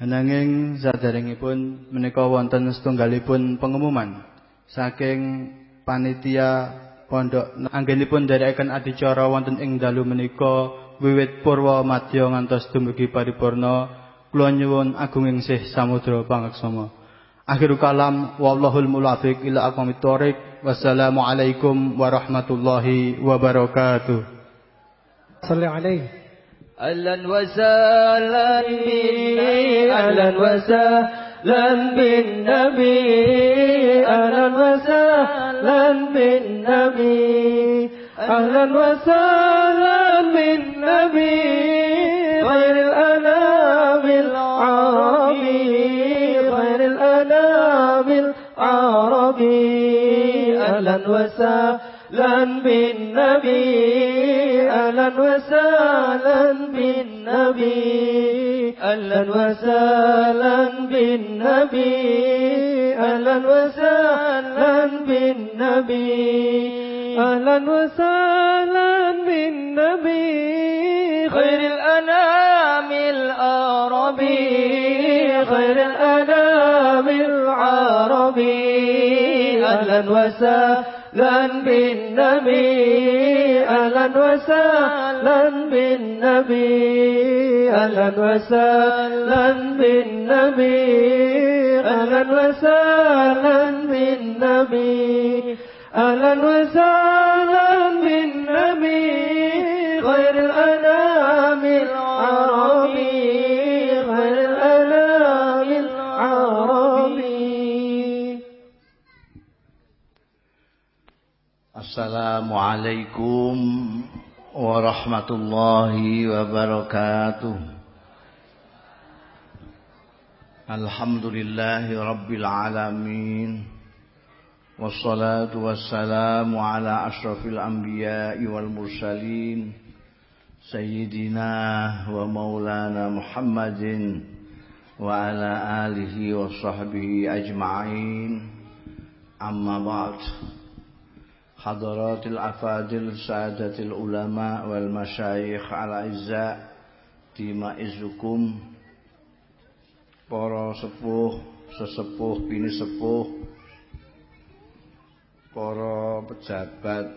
Ananging sadaringipun menika wonten setunggalipun pengumuman saking panitia pondok anggenipun nderekaken adicara wonten ing dalu menika wiwit purwa madya ngantos dumugi paripurna kula nyuwun agunging sih samudra pangaksama. Akhirul kalam wallahul muwafiq ila aqwamit thoriq. Wassalamualaikum warahmatullahi wabarakatuh. Salli alaihi. أهلا وسهلا بالنبي أهلا وسهلا بالنبي أهلا وسهلا بالنبي أهلا وسهلا بالنبي خير الأنام العربي خير الأنام العربي أهلا وسهلا أهلا بالنبي أهلا وسهلا بالنبي أهلا وسهلا بالنبي أهلا وسهلا بالنبي أهلا وسهلا بالنبي خير الأنام العربي خير الأنام العربي أهلا وسهلا بالنبي أهلا وسهلا بالنبي أهلا وسهلا بالنبي أهلا وسهلا بالنبي أهلا وسهلا بالنبي خير الأنام العربي السلام عليكم ورحمة الله وبركاته الحمد لله رب العالمين والصلاة والسلام على أشرف الأنبياء والمرسلين سيدنا ومولانا محمد وعلى آله وصحبه أجمعين أما بعد حضرات الأفاضل سادة العلماء والمشايخ الأعزاء timaizukum para sepuh sesepuh bini sepuh para pejabat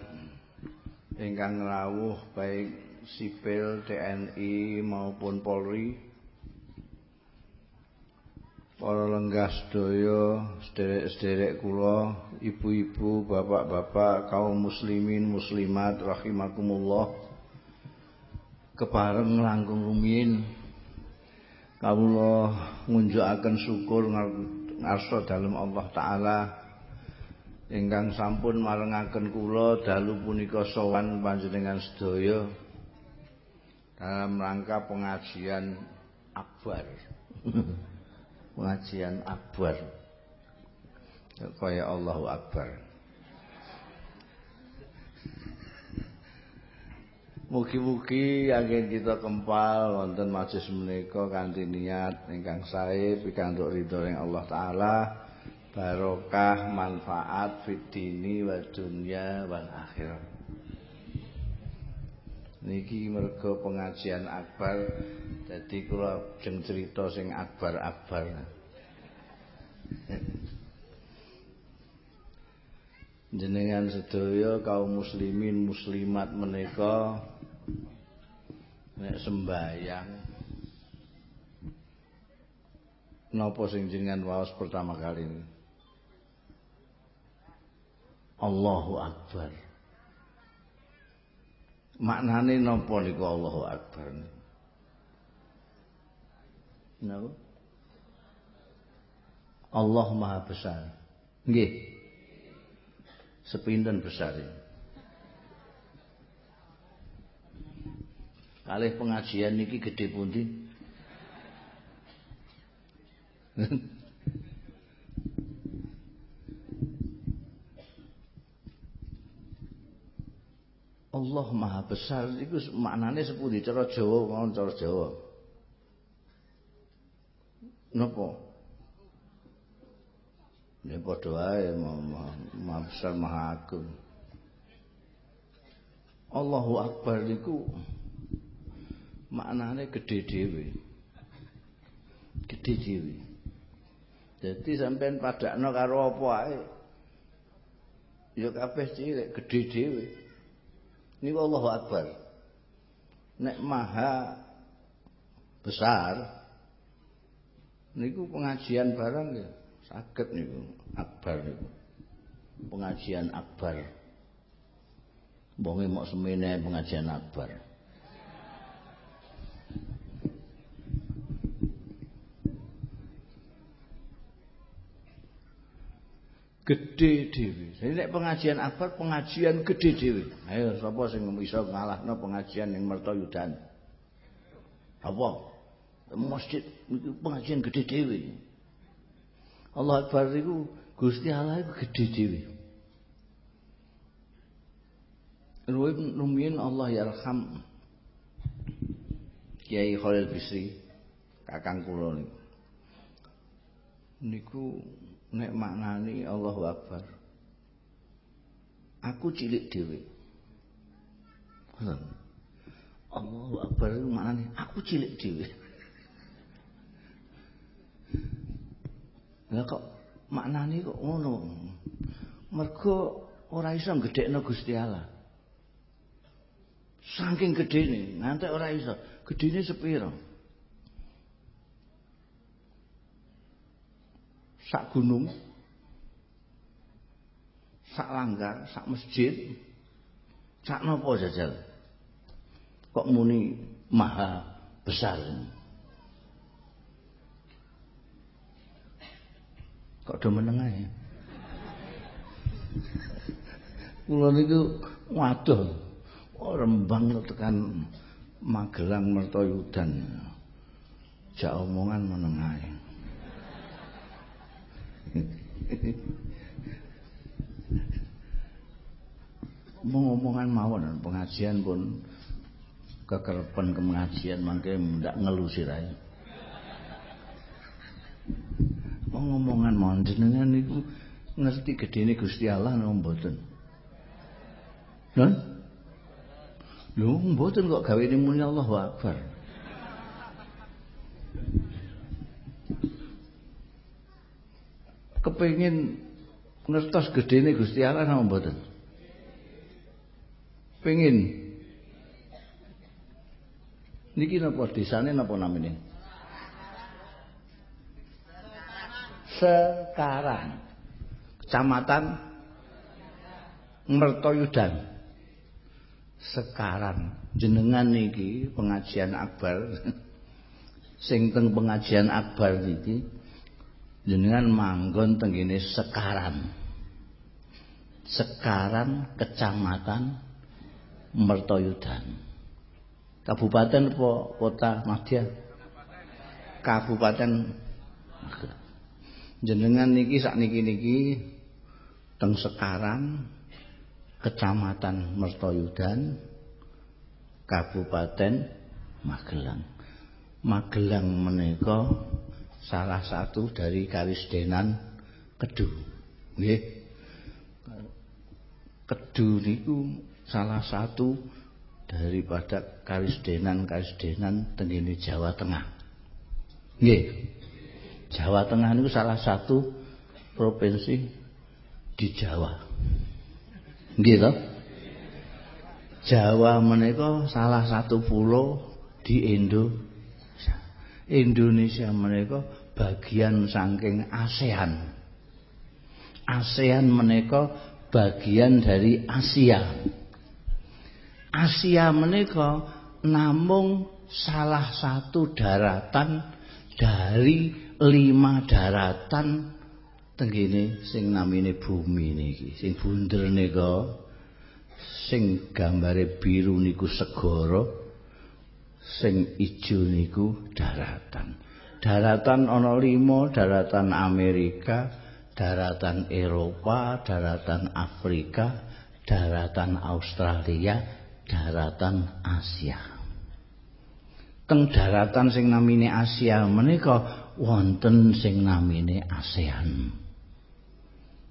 ingkang rawuh baik sipil TNI maupun Polri para lenggah sedaya sederek-sederek kula ibu-ibu bapak-bapak kaum muslimin muslimat rahimakumullah. Kepareng langkung rumiyin kawula ngunjukaken syukur ngarsa dalem Allah taala. Ingkang sampun marengaken kula dalu punika sowan panjenengan sedaya dalam rangka pengajian akbar pengajian akbar. Kaya Allahu akbar. Mugi-mugi angin kita kempal wonten majelis menika kanthi niat ingkang sae pikantuk ridho ing Allah taala. Barokah manfaat fitini wa dunya wal akhirat niki mergo pengajian akbar dadi kula jeng cerita sing akbar-akbar. Jenengan sedaya kaum muslimin muslimat menika nek sembayang napa sing jenengan waos pertama kali? Ini Allahu Akbar. Maknane napa niku Allahu Akbar? Napa? Allah Maha Besar. Nggih. Sepinten besar. Kalih pengajian niki gede pundi? Allah Maha Besar iku maknane sepundi cara Jawa kawon cara Jawa. Napa? Ya padha wae Maha Besar Maha Agung. Allahu Akbar niku maknane gedhe dhewe. gedhe dhewe. Dadi sampean padakno karo apa ae. Ya kabeh cilik, gedhe dhewe. Niku Allahu Akbar. Nek maha besar niku pengajian barang ya saged niku akbar niku. Pengajian akbar. Bonge mok semene pengajian akbar. Gede dhewe. Jadi nek pengajian akbar pengajian gede dhewe. Ayo sapa sing iso ngalahno pengajian ning Mertoyudan? Apa? Masjid pengajian gede dhewe. Allah Akbar Gusti Allah itu gede dhewe. Rumiyin Allah yarham Kiai Khalil Bisri kakang kula. Niku nek maknani Allahu Akbar. Aku cilik dhewe. Allahu Akbar itu maknani aku cilik dhewe. Lah kok maknani kok ngono? Mergo ora iso gedhekno Gusti Allah. Saking gedene ngantek ora iso. Gedene sepiro sak gunung sak langgar sak masjid sak nopo jajal. Kok muni maha besar kok do menengah ya kula niku waduh rembang tekan Magelang Mertoyudan. Jak omongan menengah Ngomongan mawon pengajian pun kekerpen ke pengajian mangke ndak ngelu sirahe. Ngomongan mawon jenengan niku ngerti gedene Gusti Allah napa mboten? Lho? Lho mboten kok gawe muni Allahu Akbar. Kepengin ngertos gedene Gusti Allah napa mboten? Pengin. Niki napa desane napa namine? Sekarang Kecamatan Mertoyudan. Sekarang jenengan niki pengajian akbar sing teng pengajian akbar niki jenengan manggon tenggine Sekaran. Sekaran Kecamatan Mertoyudan. Kabupaten apa kota Madya? Kabupaten Jenengan niki sak niki-niki teng Sekaran Kecamatan Mertoyudan Kabupaten Magelang. Magelang menika salah satu dari Karisdenan Kedu. Nggih. Kedu niku salah satu daripada Karisdenan-Karisdenan tengene Jawa Tengah. Nggih. Jawa Tengah niku salah satu provinsi di Jawa. Nggih? Jawa menika salah satu pulau di Indonesia. Indonesia menika bagian saking ASEAN. ASEAN menika bagian dari Asia. Asia menika namung salah satu daratan dari lima daratan tenggene sing namine bumi niki sing bunder nika sing gambare biru niku segara sing ijo niku daratan. Daratan ana lima, daratan Amerika, daratan Eropa, daratan Afrika, daratan Australia, daratan Asia. Teng daratan sing namine Asia menika wonten sing namine ASEAN.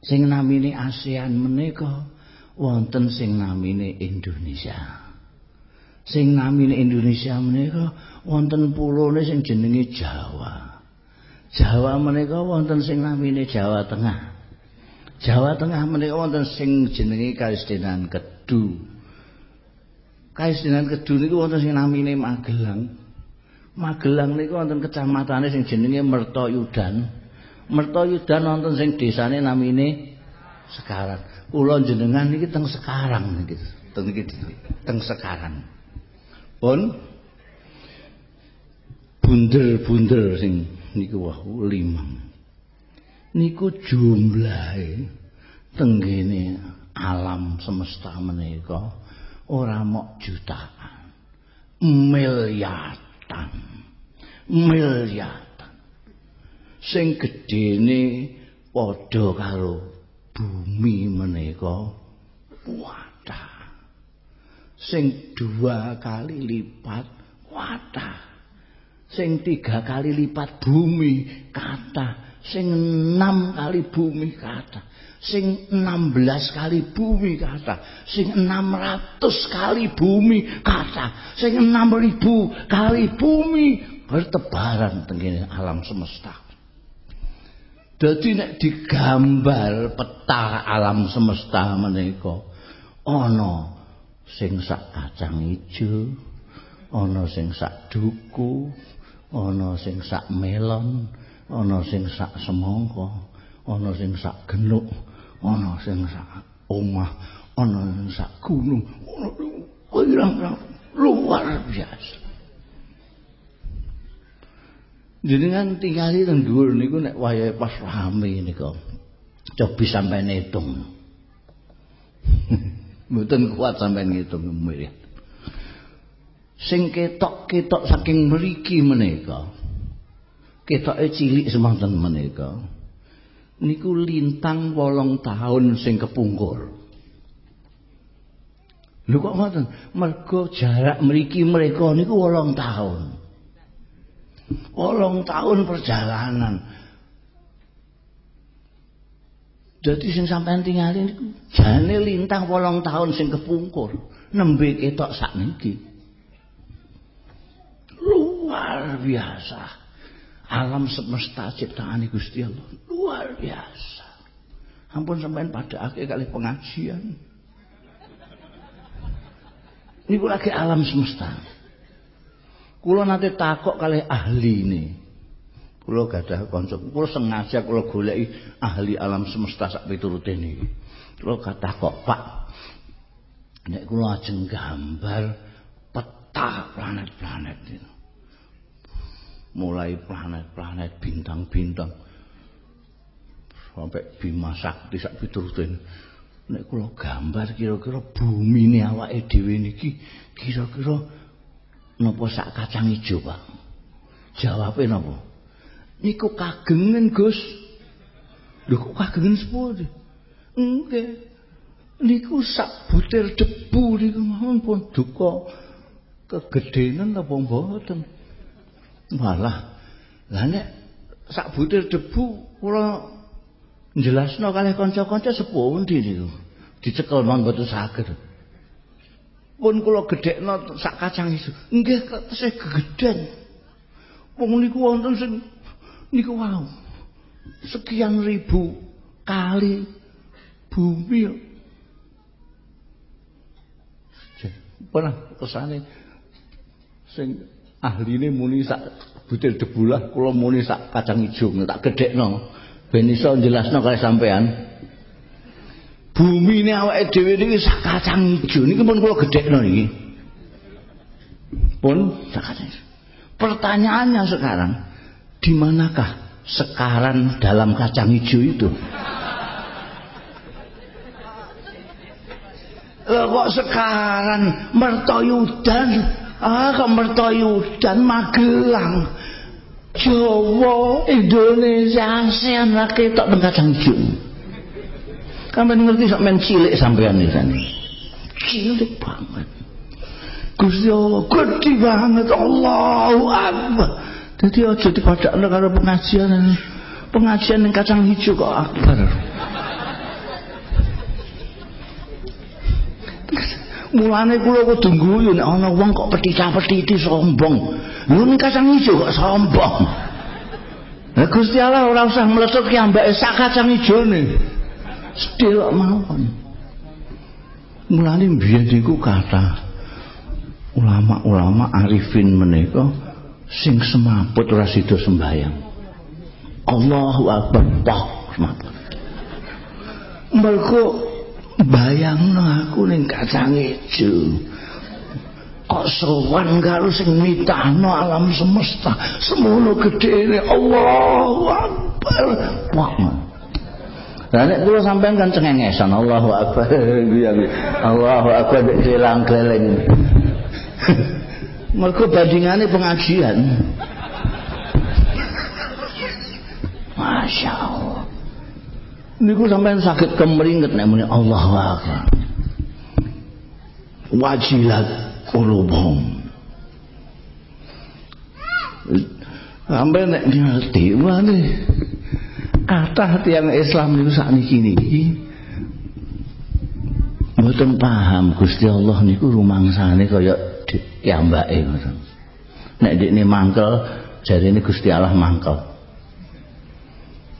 Sing namine ASEAN menika wonten sing namine Indonesia. Sing namine Indonesia menika wonten pulone sing jenenge Jawa. Jawa menika wonten sing namine Jawa Tengah. Jawa Tengah menika wonten sing jenenge Kalisdenan Kedu. Kalisdenan Kedu niku wonten sing namine Magelang. Magelang niku wonten kecamatane sing jenenge Mertoyudan. Mertoyudan wonten sing desane namine Sekarang. Kula jenengan niki teng Sekarang niki. Teng niki teng Sekarang. Pun bunder-bunder sing niku wah limang. Niku jumlahe tenggene alam semesta menika ora mok jutaan. Miliatan miliatan sing gedene padha karo bumi menika wadah sing dua kali lipat wadah. Sing tiga kali lipat bumi kata. Sing enam kali bumi kata. Sing enam belas kali bumi kata. Sing enam ratus kali bumi kata. Sing enam ribu kali bumi. Bertebaran tengene alam semesta. Dadi nek digambar peta alam semesta menika ana sing sak kacang ijo ana sing sak duku ana sing sak melon ana sing sak semangka ana sing sak genuk ana sing sak omah ana sing sak gunung luar biasa. Jenengan tinggali teng dhuwur niku nek wayahe pas rame niku cobi sampai ngitung mboten kuat sampai ngitung mirip sing ketok-ketok saking mriki menika ketoke cilik semanten menika niku lintang wolong tahun sing kepungkur. Lho kok ngoten? Mergo jarak mriki mereka niku wolong tahun. Wolong tahun perjalanan Jadi sing sampean tingali niku jane lintang wolong tahun sing kepungkur nembe ketok sak niki luar biasa. Alam semesta ciptaan Gusti Allah luar biasa. Ampun sampean pada akhir kali pengajian. Ini lagi alam semesta. Kula nanti takok kali ahli ini kula gadah kanca kula sengaja kula goleki ahli alam semesta sak piturute niki. Kula takok Pak. Nek kula ajeng gambar peta planet-planet ini mulai planet-planet bintang-bintang. Sampai Bima Sakti sak piturutin nek kula gambar kira-kira bumi ini awake dhewe niki kira-kira napa sak kacang ijo Pak? Jawabe napa niku kagengen Gus. Lho kok kagengen sepuh nggih niku sak butir debu niku pun duka kegedenan apa mboten malah lah nek sak butir debu kula njelasno kalih kanca-kanca sepuh endi niku dicekel mangga mboten saged. Pun kula gedhekno sak kacang isu. Nggih tesih gegeden. Wong niku wonten sing niku wau. Sekian ribu kali bumi. Pernah kesane sing ahline muni sak butir debulah kula muni sak kacang ijo tak gedhekno. Ben iso jelasno kaya sampean. Bumi ini awake dhewe niki sak kacang ijo niki pun kula gedhekno niki. Pun sak kacang pertanyaannya sekarang di manakah sekarang dalam kacang hijau itu kok sekarang mertoyudan Ah, kemertoyu dan Magelang. Jawa, Indonesia, ASEAN lagi tak kacang hijau. Kamu ngerti sok main cilik sampean ini Cilik banget. Gusti Allah gede banget Allahu Akbar. Jadi aja dipadakno karo pengajian pengajian yang kacang hijau kok akbar. Mulane kula kudu guyu nek ana wong kok peticah-petiti sombong. Lho kacang ijo kok sombong. Lah Gusti Allah ora usah melecut ki ambake sak kacang ijone. Sedhek mawon. Mulane biyen iku kata ulama-ulama arifin menika sing semaput ora sida sembayang. Allahu akbar tok semaput. Mergo bayangno aku ning kacang ijo. kok sowan karo sing mitahno alam semesta semono gedene Allahu Akbar wah Lah nek kula sampean kan cengengesan Allahu Akbar Allahu Akbar dilang keliling Mergo bandingane pengajian. Masya Allah. Niku sampean sakit kemeringet nek muni Allahu Akbar. Wajilat qulubuhum sampai nek ngerti wale kathah tiyang Islam niku sakniki niki. Mboten paham Gusti Allah niku rumangsane kaya piyambake ngoten nek ndekne mangkel jarine Gusti Allah mangkel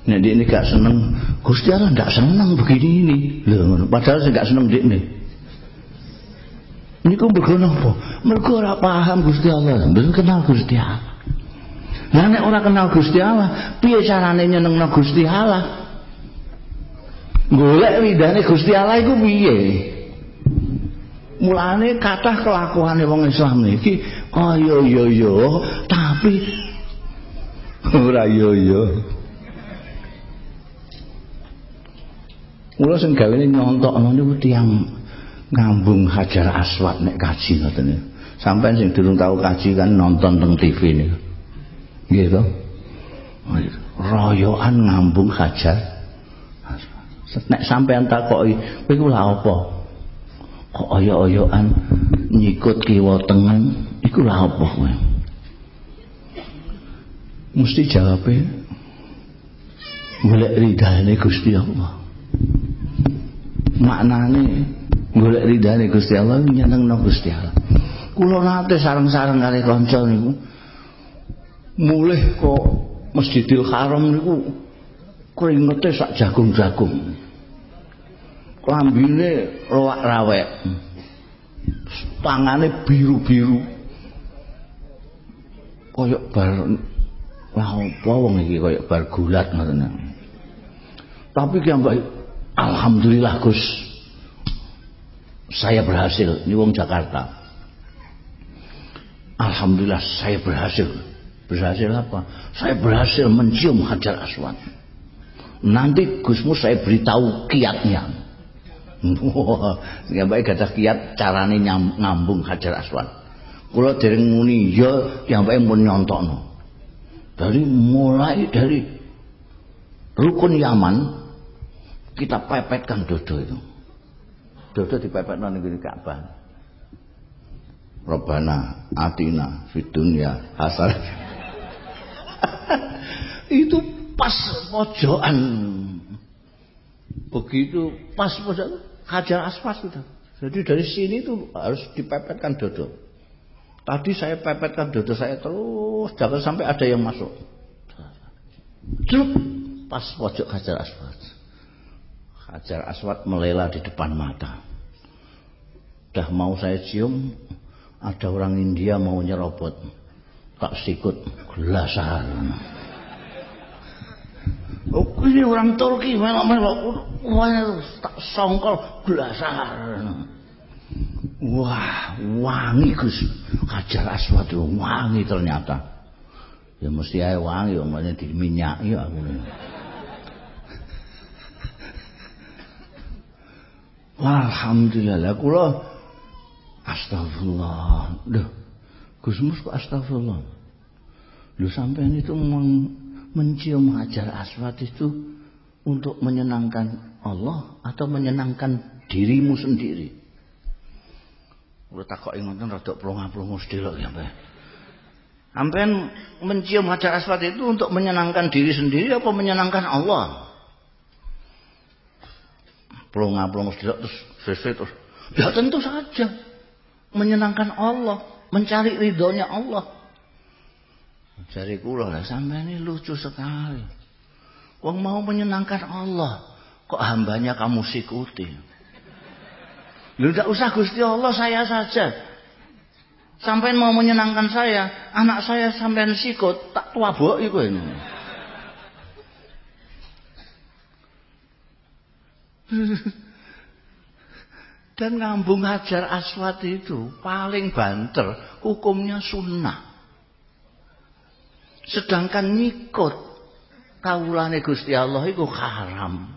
nek ndekne gak seneng Gusti Allah ndak seneng begini ini lho padahal sing gak seneng ndekne Niku mergo napa? Mergo ora paham Gusti Allah, belum kenal Gusti Allah. Lah nek ora kenal Gusti Allah, piye carane nyenengno Gusti Allah? Golek ridane Gusti Allah iku piye? Mulane kathah kelakuane wong Islam niki kaya yo yo tapi ora yo yo. Mula sing gawene nyontokno niku tiyang ngambung Hajar Aswad nek kaji ngoten niku. Sampeyan sing durung tau kaji kan nonton teng TV niku. Nggih to? Oh, iya. Ngambung Hajar Nek sampeyan takoki, kowe iku lha apa? Kok oyo-oyokan nyikut kiwa tengen? Iku lha apa kowe? Mesti jawabe. Golek ridane Gusti Allah. Maknane golek ridane Gusti Allah nyenengno Gusti Allah. Kula nate sareng-sareng kali kanca niku. Mulih kok Masjidil Haram niku keringete sak jagung-jagung klambine roak rawek. Tangane biru-biru. Koyok bar lah apa wong iki koyok bar gulat ngoten. Tapi ki alhamdulillah Gus. Saya berhasil. Ini wong Jakarta. Alhamdulillah saya berhasil. Berhasil apa? Saya berhasil mencium Hajar Aswad. Nanti Gusmu saya beritahu kiatnya wah nggak baik kata kiat carane ngambung Hajar Aswad kalau dari muni ya baik mau nyontokno dari mulai dari rukun Yaman kita pepetkan dodo itu dodo dipepetno ning ngene Ka'bah. Rabbana atina fid dunya hasanah. itu pas pojokan. Begitu pas pojokan Hajar Aswas sudah. Jadi dari sini itu harus dipepetkan dodo. Tadi saya pepetkan dodo saya terus jangan sampai ada yang masuk. Celup pas pojok Hajar Aswas. Hajar Aswad melela di depan mata. Dah mau saya cium, ada orang India mau nyerobot. Tak sikut gelasan. Oh, ini orang Turki melok-melok. Wah, tak songkol gelasan. Wah, wangi Gus. Hajar Aswad wangi ternyata. Ya mesti aja wangi, umpamanya diminyaki aku. Alhamdulillah kula astagfirullah. Duh. Gusmus kok astagfirullah. Lu sampean itu mencium hajar aswad itu untuk menyenangkan Allah atau menyenangkan dirimu sendiri? Udah takok ngoten rada plonga-plongo sedhelok ya, Pak. Sampean mencium hajar aswad itu untuk menyenangkan diri sendiri apa menyenangkan Allah? pelonga-pelonga terus sesuai terus ya tentu saja menyenangkan Allah mencari ridhonya Allah Jari kula lah sampai ini lucu sekali. Wong mau menyenangkan Allah, kok hambanya kamu sikuti? Lu tidak usah Gusti Allah saya saja. Sampai mau menyenangkan saya, anak saya sampai sikut, tak tua bok itu ini. Dan ngambung hajar aswad itu paling banter, hukumnya sunnah. Sedangkan nyikut kaulane Gusti Allah itu haram.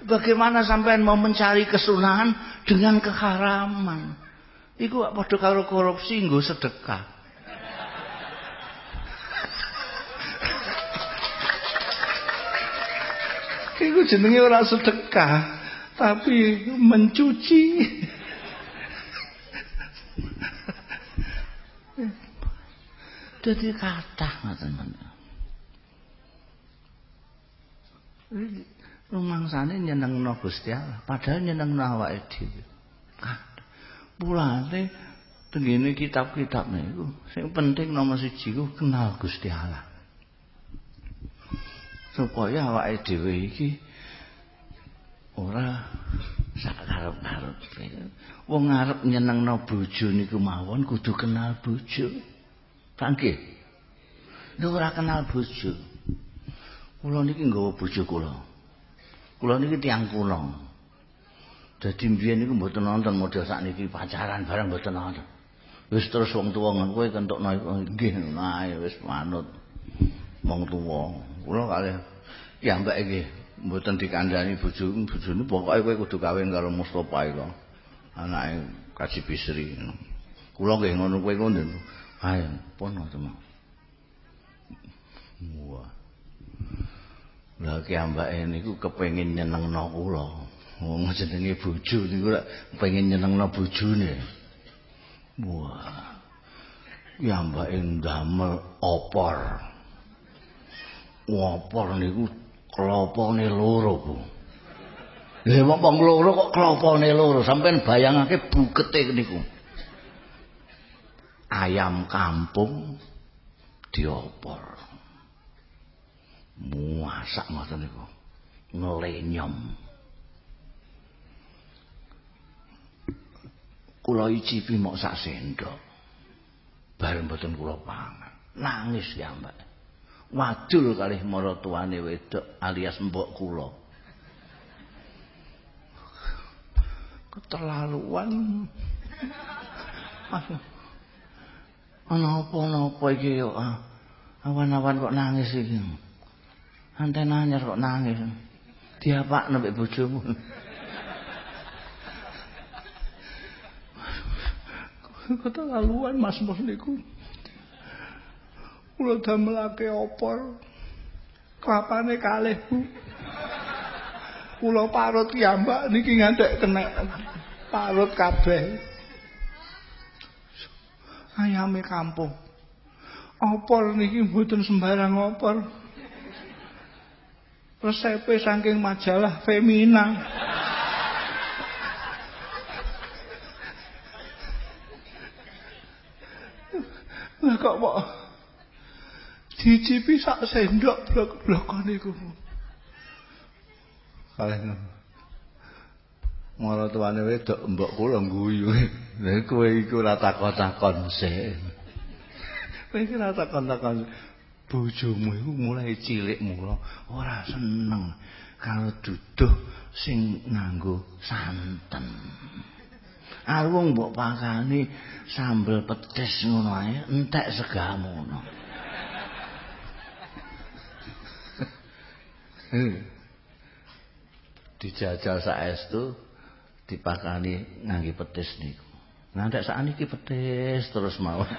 Bagaimana sampai mau mencari kesunahan dengan keharaman? Iku padha karo korupsi nggo sedekah. Iku jenenge ora sedekah, tapi mencuci. Jadi kathah ngoten Rumangsane nyenengno Gusti Allah, padahal nyenengno awake dhewe. Mulane tengene kitab-kitab niku sing penting nomor siji ku kenal Gusti Allah. Supaya awake dhewe iki ora sak karep-karep. Wong arep nyenengno bojo niku mawon kudu kenal bojo. Kangge. Nek ora kenal bojo. Kula niki nggawa bojo kula. Kula niki tiyang kula. Dadi mbiyen niku mboten nonton model sakniki pacaran bareng mboten nonton. Wis terus wong tuwa ngono kowe kentukno nggih ae wis manut wong tuwa. Kula kalih ya iki mboten dikandani bojo bojone pokoke kowe kudu kawin karo Mustofa iku. Anake Kaji Bisri. Kula nggih ngono kowe ngono. Ayo pun teman. Wah. Lah ki ambake niku kepengin nyenengno kula. Wong jenenge bojo niku lak pengen nyenengno bojone. Wah. Ya mbake ndamel opor. Opor niku klopone loro, Bu. Lha wong loro kok klopone loro, sampean bayangake bukete niku. Ayam kampung diopor. Muasak ngoten niku. Ngelenyom. kula icipi mok sak sendok bareng boten kula pangan nangis ya mbak wadul kalih maratuane wedok alias mbok kula keterlaluan ana apa-apa iki yo ah. awan-awan kok nangis iki anten anyar kok nangis diapak nek bojomu keterlaluan Mas Mus niku. Kula damelake opor. Klapane kalih, Bu. Kula parut kiambak niki ngantek kena parut kabeh. Ayame kampung. Opor niki mboten sembarang opor. Resepe saking majalah Femina. Lah kok kok dicipi sak sendok blok-blokan iku. Kalih. Mara tuane wedok mbok kula guyu. Lah kowe iku ora takon-takon sik. Kowe iki ora takon-takon. Bojomu iku mulai cilik mula ora seneng kalau duduh sing nganggo santen. Arwung mbok pakani sambel petis ngono ae, entek segamu ngono. Dijajal saestu dipakani ngangge petis niku. Ngantek sakniki petis terus mau.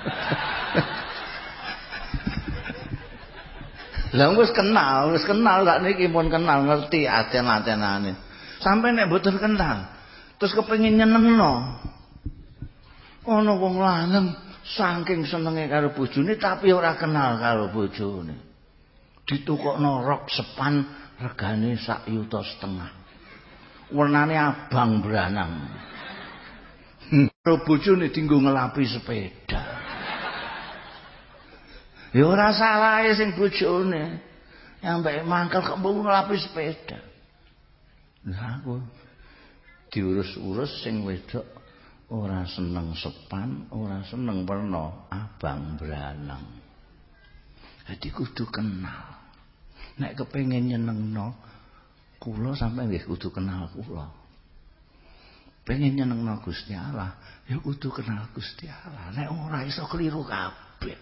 Lah wis kenal, wis kenal sak niki pun kenal ngerti aten-atenane. Sampai nek mboten kenal, terus kepengin nyenengno. Ana wong lanang saking senenge karo bojone tapi ora kenal karo bojone. Ditukokno rok sepan regane sak yuta setengah. Warnane abang beranang. Karo bojone dinggo ngelapi sepeda. Ya ora salah sing bojone. Yang mbak mangkel kok mbok ngelapis sepeda. Lah aku diurus-urus sing wedok ora seneng sepan, ora seneng werna abang beranang. Jadi kudu kenal. Nek kepengin nyenengno kula sampai nggih kudu kenal kula. Pengen nyenengno Gusti Allah, ya kudu kenal Gusti Allah. Nek ora iso keliru kabeh.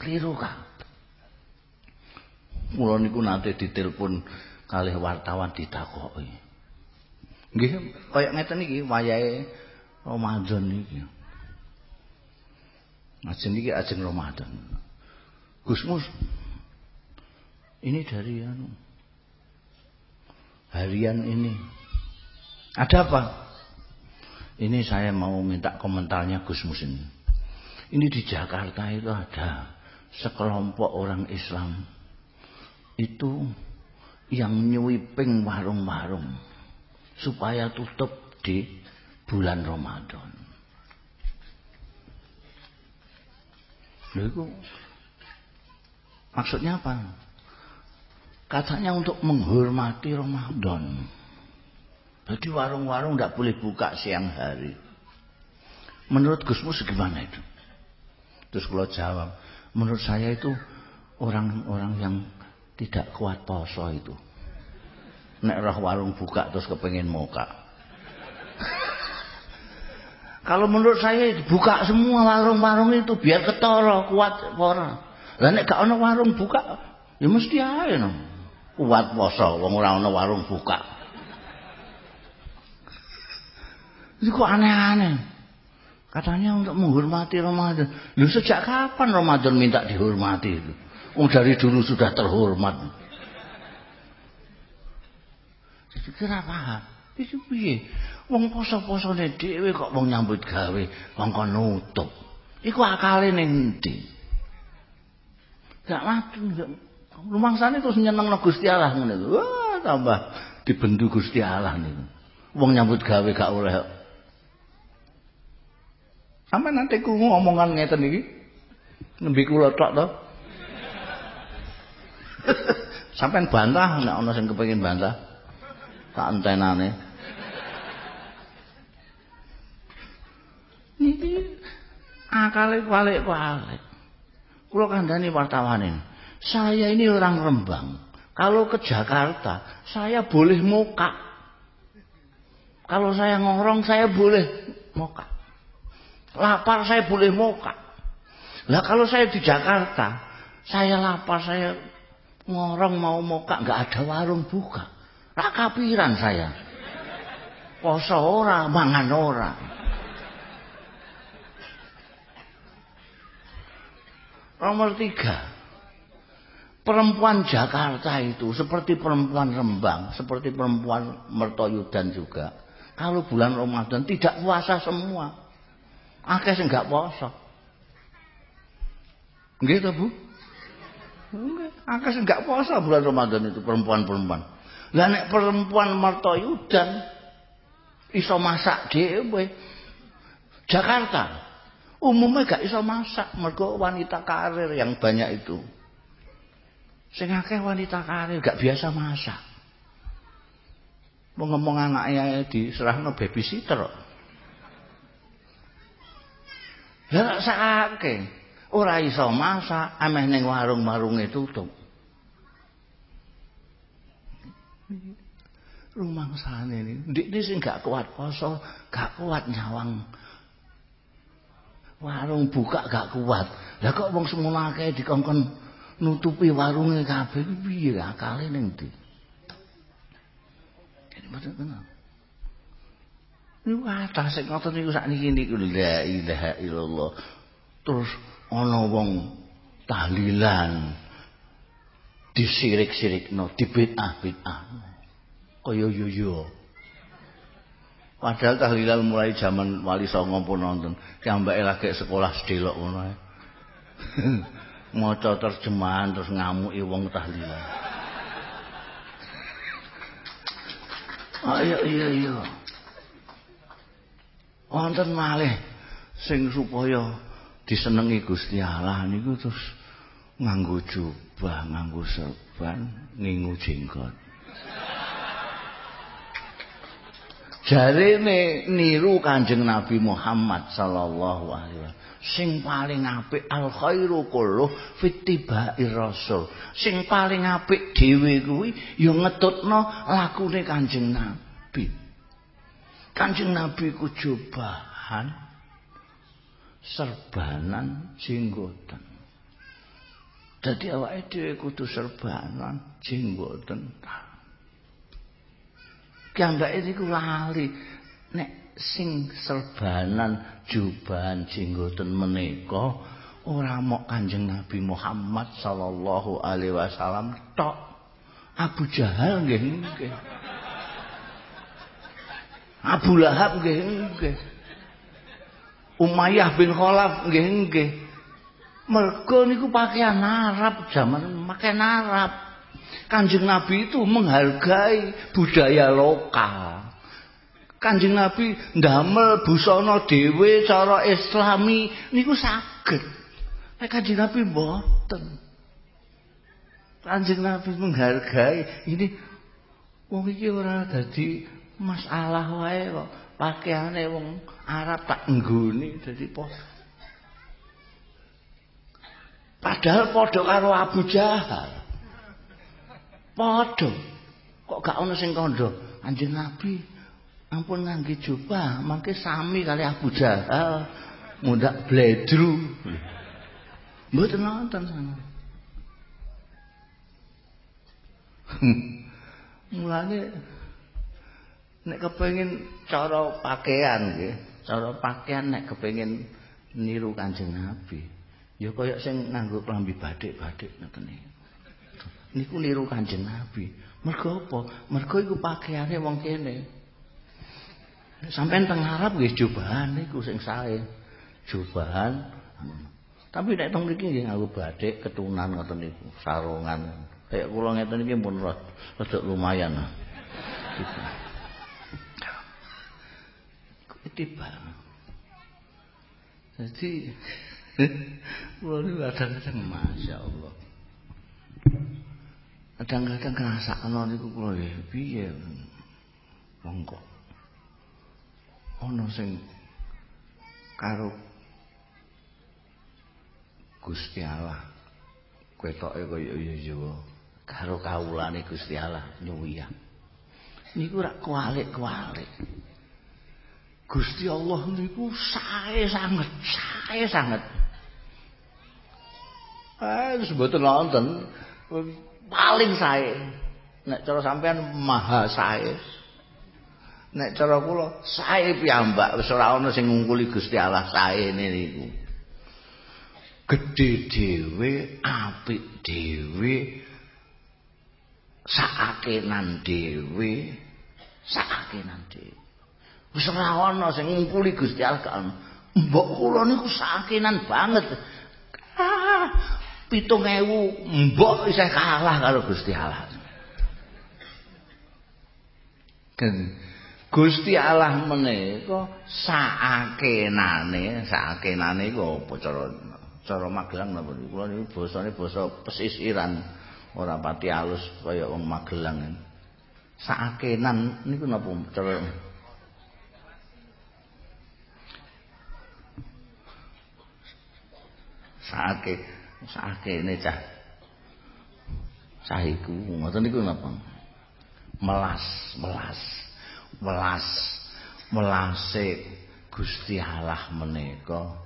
Keliru kabeh. Mula niku nate ditelepon kalih wartawan ditakoki. Nggih, kaya ngeten iki wayahe Ramadan niki. Ajeng iki ajeng Ramadan. Gusmus ini dari anu harian ini. Ada apa? Ini saya mau minta komentarnya Gus Mus ini. Di Jakarta itu ada sekelompok orang Islam itu yang nyuiping warung-warung supaya tutup di bulan Ramadan. Lalu maksudnya apa? Katanya untuk menghormati Ramadan. Jadi warung-warung tidak boleh buka siang hari. Menurut Gusmus gimana itu? Terus kalau jawab, menurut saya itu orang-orang yang tidak kuat poso itu. Nek roh warung buka terus kepengen moka. Kalau menurut saya buka semua warung-warung itu biar ketoro kuat orang. Lah nek gak ono warung buka ya mesti ae no kuat poso wong ora ana warung buka. Itu kok aneh-aneh. Katanya untuk menghormati Ramadan. Lu sejak kapan Ramadan minta dihormati itu? Oh dari dulu sudah terhormat. Jadi kira paham. Itu piye? Wong poso-posone dhewe kok wong nyambut gawe kongkon nutup. Iku akale ning ndi? Gak mati, gak Rumangsane terus nyenengno Gusti Allah ngene. Wah, tambah dibendu Gusti Allah niku. Wong nyambut gawe gak oleh. Sampe nanti ku ngomongan ngeten iki. Nembe kula tok to. Sampeyan bantah nek ana sing kepengin bantah. Tak entenane. Niki akale kwalik-kwalik. Kula kandhani wartawan ini. Saya ini orang Rembang. Kalau ke Jakarta, saya boleh moka. Kalau saya ngorong, saya boleh moka. Lapar, saya boleh moka. Lah kalau saya di Jakarta, saya lapar, saya ngorong mau moka, nggak ada warung buka. Rakapiran saya. Poso ora, mangan ora. Nomor tiga, perempuan Jakarta itu seperti perempuan Rembang, seperti perempuan Mertoyudan juga. Kalau bulan Ramadan tidak puasa semua. Akeh sing enggak puasa. Nggih Bu? Nggih, akeh sing enggak puasa bulan Ramadan itu perempuan-perempuan. Lah nek perempuan Mertoyudan iso masak dhewe. Jakarta umumnya gak iso masak mergo wanita karir yang banyak itu. Sing akeh wanita karir gak biasa masak. Mau ngomong anaknya diserahno babysitter. Gak sakake. Ora iso masak, ameh ning warung-warunge tutup. Rumangsane ini, ndik sing gak kuat poso, gak kuat nyawang warung buka gak kuat. Lah kok wong semono akeh dikongkon nutupi warunge kabeh piye akale ning ndi Ini mboten kenal Niku atas sing ngoten niku sakniki niku la ilaha illallah. Terus ana wong tahlilan disirik-sirikno, dibid'ah-bid'ah. Kaya yo yo. Padahal tahlilan mulai zaman Wali Songo pun nonton. Kiambake lagi sekolah sedelok ngono maca terjemahan terus ngamuki wong tahlilan. Ayo iya iya. Wonten malih sing supaya disenengi Gusti Allah niku terus nganggo jubah, nganggo serban, ngingu jenggot. Jarene niru Kanjeng Nabi Muhammad sallallahu alaihi wasallam. Sing paling apik al khairu kullu fittiba'i rasul. Sing paling apik dhewe kuwi ya ngetutno lakune Kanjeng Nabi. Kanjeng Nabi ku jubahan serbanan jenggoten. Dadi awake dhewe kudu serbanan jenggoten. Kiambake niku lali nek sing serbanan jubahan jenggoten menika ora mok Kanjeng Nabi Muhammad sallallahu alaihi wasallam tok. Abu Jahal nggih nggih. Abu Lahab nggih nggih. Umayyah bin Khalaf nggih nggih. Mergo niku pakaian Arab zaman pakaian Arab. Kanjeng Nabi itu menghargai budaya lokal. Kanjeng Nabi ndamel busana dhewe cara islami niku saged. Nek Kanjeng Nabi mboten. Kanjeng Nabi menghargai ini wong iki ora dadi masalah wae kok pakaiane wong Arab tak nggone dadi padha. Padahal padha karo Abu Jahal. Padha. Kok gak ana sing kandha? Anjing Nabi ampun ngangge jubah, mangke sami kali Abu Jahal. Mundak bledru. Mboten nonton sana. Mulane nek kepengin cara pakaian nggih, cara pakaian nek kepengin niru Kanjeng Nabi, ya kaya sing nganggo klambi batik-batik ngoten niku niru Kanjeng Nabi. Mergo apa? Mergo iku pakaiane wong kene. Sampeyan teng Arab nggih jubahan niku sing sae. Jubahan. Tapi nek teng mriki nggih nganggo batik, ketunan ngoten niku, sarungan. Kayak kula ngeten iki pun rada lumayan. Gitu. Tiba. Jadi, kula niku kadang-kadang Masya Allah. kadang-kadang ngrasakno niku kula ya piye monggo ana sing karo Gusti Allah ketoke kaya ya karo kawulane Gusti Allah nyuwiya niku rak kualik-kualik Gusti Allah niku sae sanget sae sanget Ah, sebetulnya nonton paling sae. Nek cara sampean maha sae. Nek cara kula sae piyambak wis ora ana sing ngungkuli Gusti Allah sae niku. Gedhe dhewe, apik dhewe, saakenan dhewe, saakenan dhewe. Wis ora ana sing ngungkuli Gusti Allah kan. Mbok kula niku saakenan banget. Ah, pitung ewu mbok isih kalah karo Gusti Allah. Kan Gusti Allah menika saakenane, saakenane iku apa cara cara Magelang napa niku? Kula niku basane basa pesisiran ora pati alus kaya wong Magelang. Saakenan niku napa cara Saake sakene cah cah iku ngoten niku napa melas melas melas melase Gusti Allah menika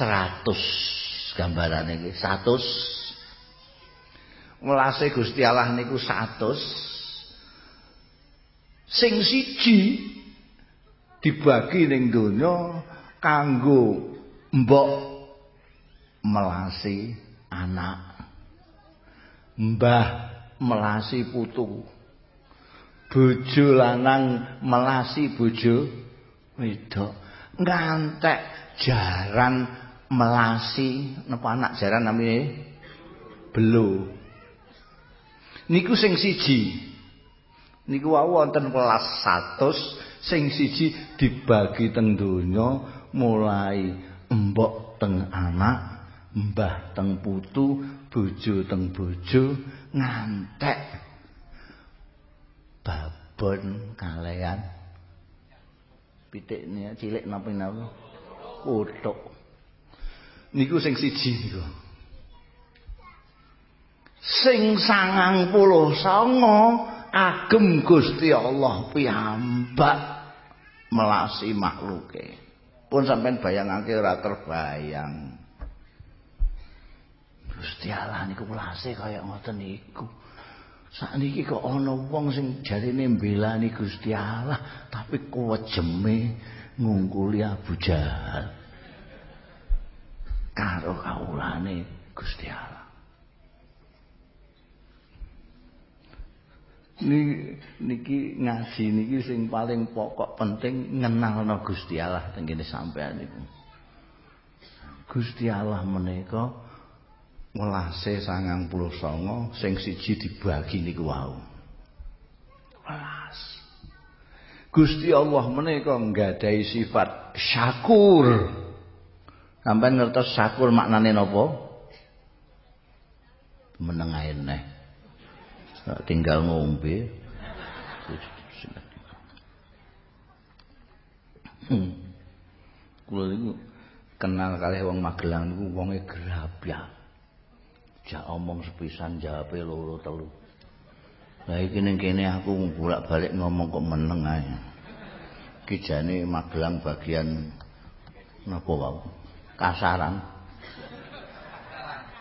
100 gambarane iki 100 melase Gusti Allah niku 100 sing siji dibagi ning donya kanggo mbok melasi anak mbah melasi putu bojo lanang melasi bojo wedok. Ngantek jaran melasi. Napa anak jaran namanya belo. Niku sing siji. Niku wau wonten kelas 100 sing siji dibagi teng donya mulai embok teng anak mbah teng putu bojo teng bojo ngantek babon kalian pitik ini cilik napa napa. Kutuk niku sing siji niku. Sing sangang puluh songo agem Gusti Allah piyambak melasi makhluke pun sampean bayangake ora terbayang. Gusti Allah niku melase kaya ngoten niku Sakniki kok ana wong sing jarine mbelani Gusti Allah tapi kuwejeme ngungkuli Abu Jahal. Karo kaulane Gusti Allah. Niki niki ngaji niki sing paling pokok penting ngenalno Gusti Allah teng kene sampean niku. Gusti Allah menika welase sangang puluh songo sing siji dibagi niku wau. Welas. Gusti Allah menika nggadahi sifat syakur. Sampean ngertos syakur maknane napa? Meneng ae neh. Tinggal ngombe? Hmm. kula niku kenal kalih wong Magelang niku wonge grabyak Jak omong sepisan jawabe loro telu. Lah iki ning kene aku bolak-balik ngomong kok meneng ae. Ki jane Magelang bagian napa wae? Kasaran.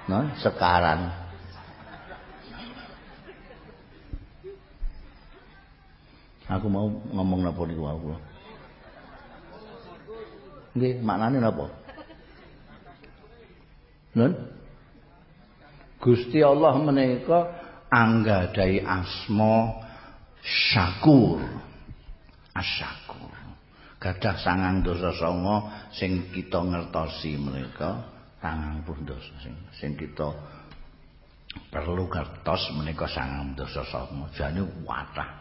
Nah, sekaran. Aku mau ngomong napa niku aku. Nggih, maknane napa? Nun? Gusti Allah menika anggadai asma Syakur. Asyakur. Gadah sangang dosa songo sing kita ngertosi menika sangang pun dosa sing sing kita perlu ngertos menika sangang dosa songo. Jane watah.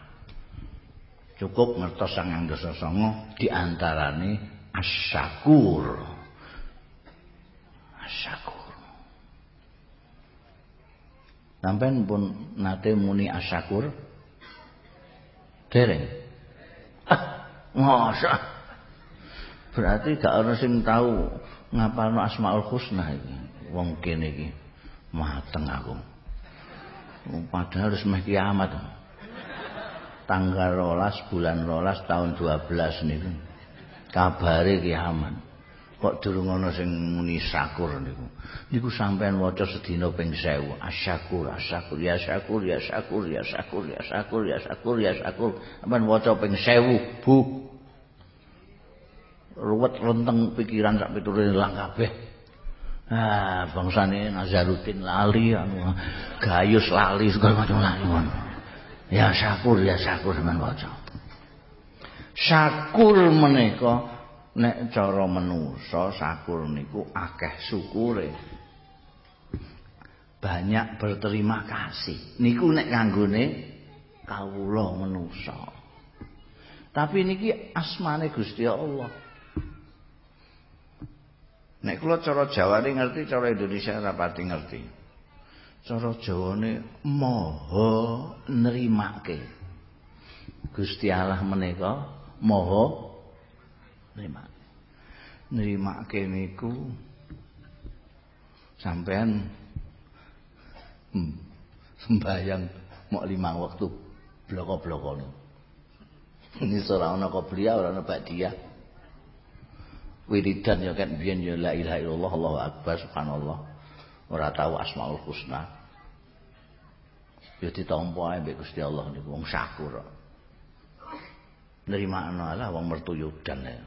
Cukup ngertos sangang dosa songo diantarane asyakur. Asyakur. Sampeyan pun nate muni asyakur. Dereng. Ah, masa. Berarti gak ana sing tahu ngapalno Asmaul Husna. Wong kene iki mateng aku. Padahal harus meh kiamat. Tanggal rolas bulan rolas tahun 12 niku. Kabare kiamat. Kok durung ana sing muni syakur niku? Niku sampean waca sedina ping 1000 asyakur asyakur ya syakur ya syakur ya syakur ya syakur ya syakur ya syakur sampean waca ping 1000 bu. Ruwet renteng pikiran sak piturune ilang kabeh. Ah bangsane Nazaruddin lali anu gayus lali segala macam lali. Ya syakur ya syakur waca. Syakur menika nek cara menusa sakur niku akeh syukure. Banyak berterima kasih. Niku nek kanggone kawula menusa tapi niki asmane Gusti Allah. Nek kula cara Jawane ngerti cara Indonesia ora pati ngerti. Cara Jawane maha nrimake Gusti Allah menika maha nerima. Nerimake niku sampean sembayang mau lima waktu bloko-bloko ini seorang ana qobliyah ora ana ba'diyah. Wiridan ya kan biyen ya la ilaha illallah Allahu akbar subhanallah. Ora tahu asmaul husna. Ya ditampa ae mbek Gusti Allah niku wong syakur. Nerima ana lah wong mertu yudan ya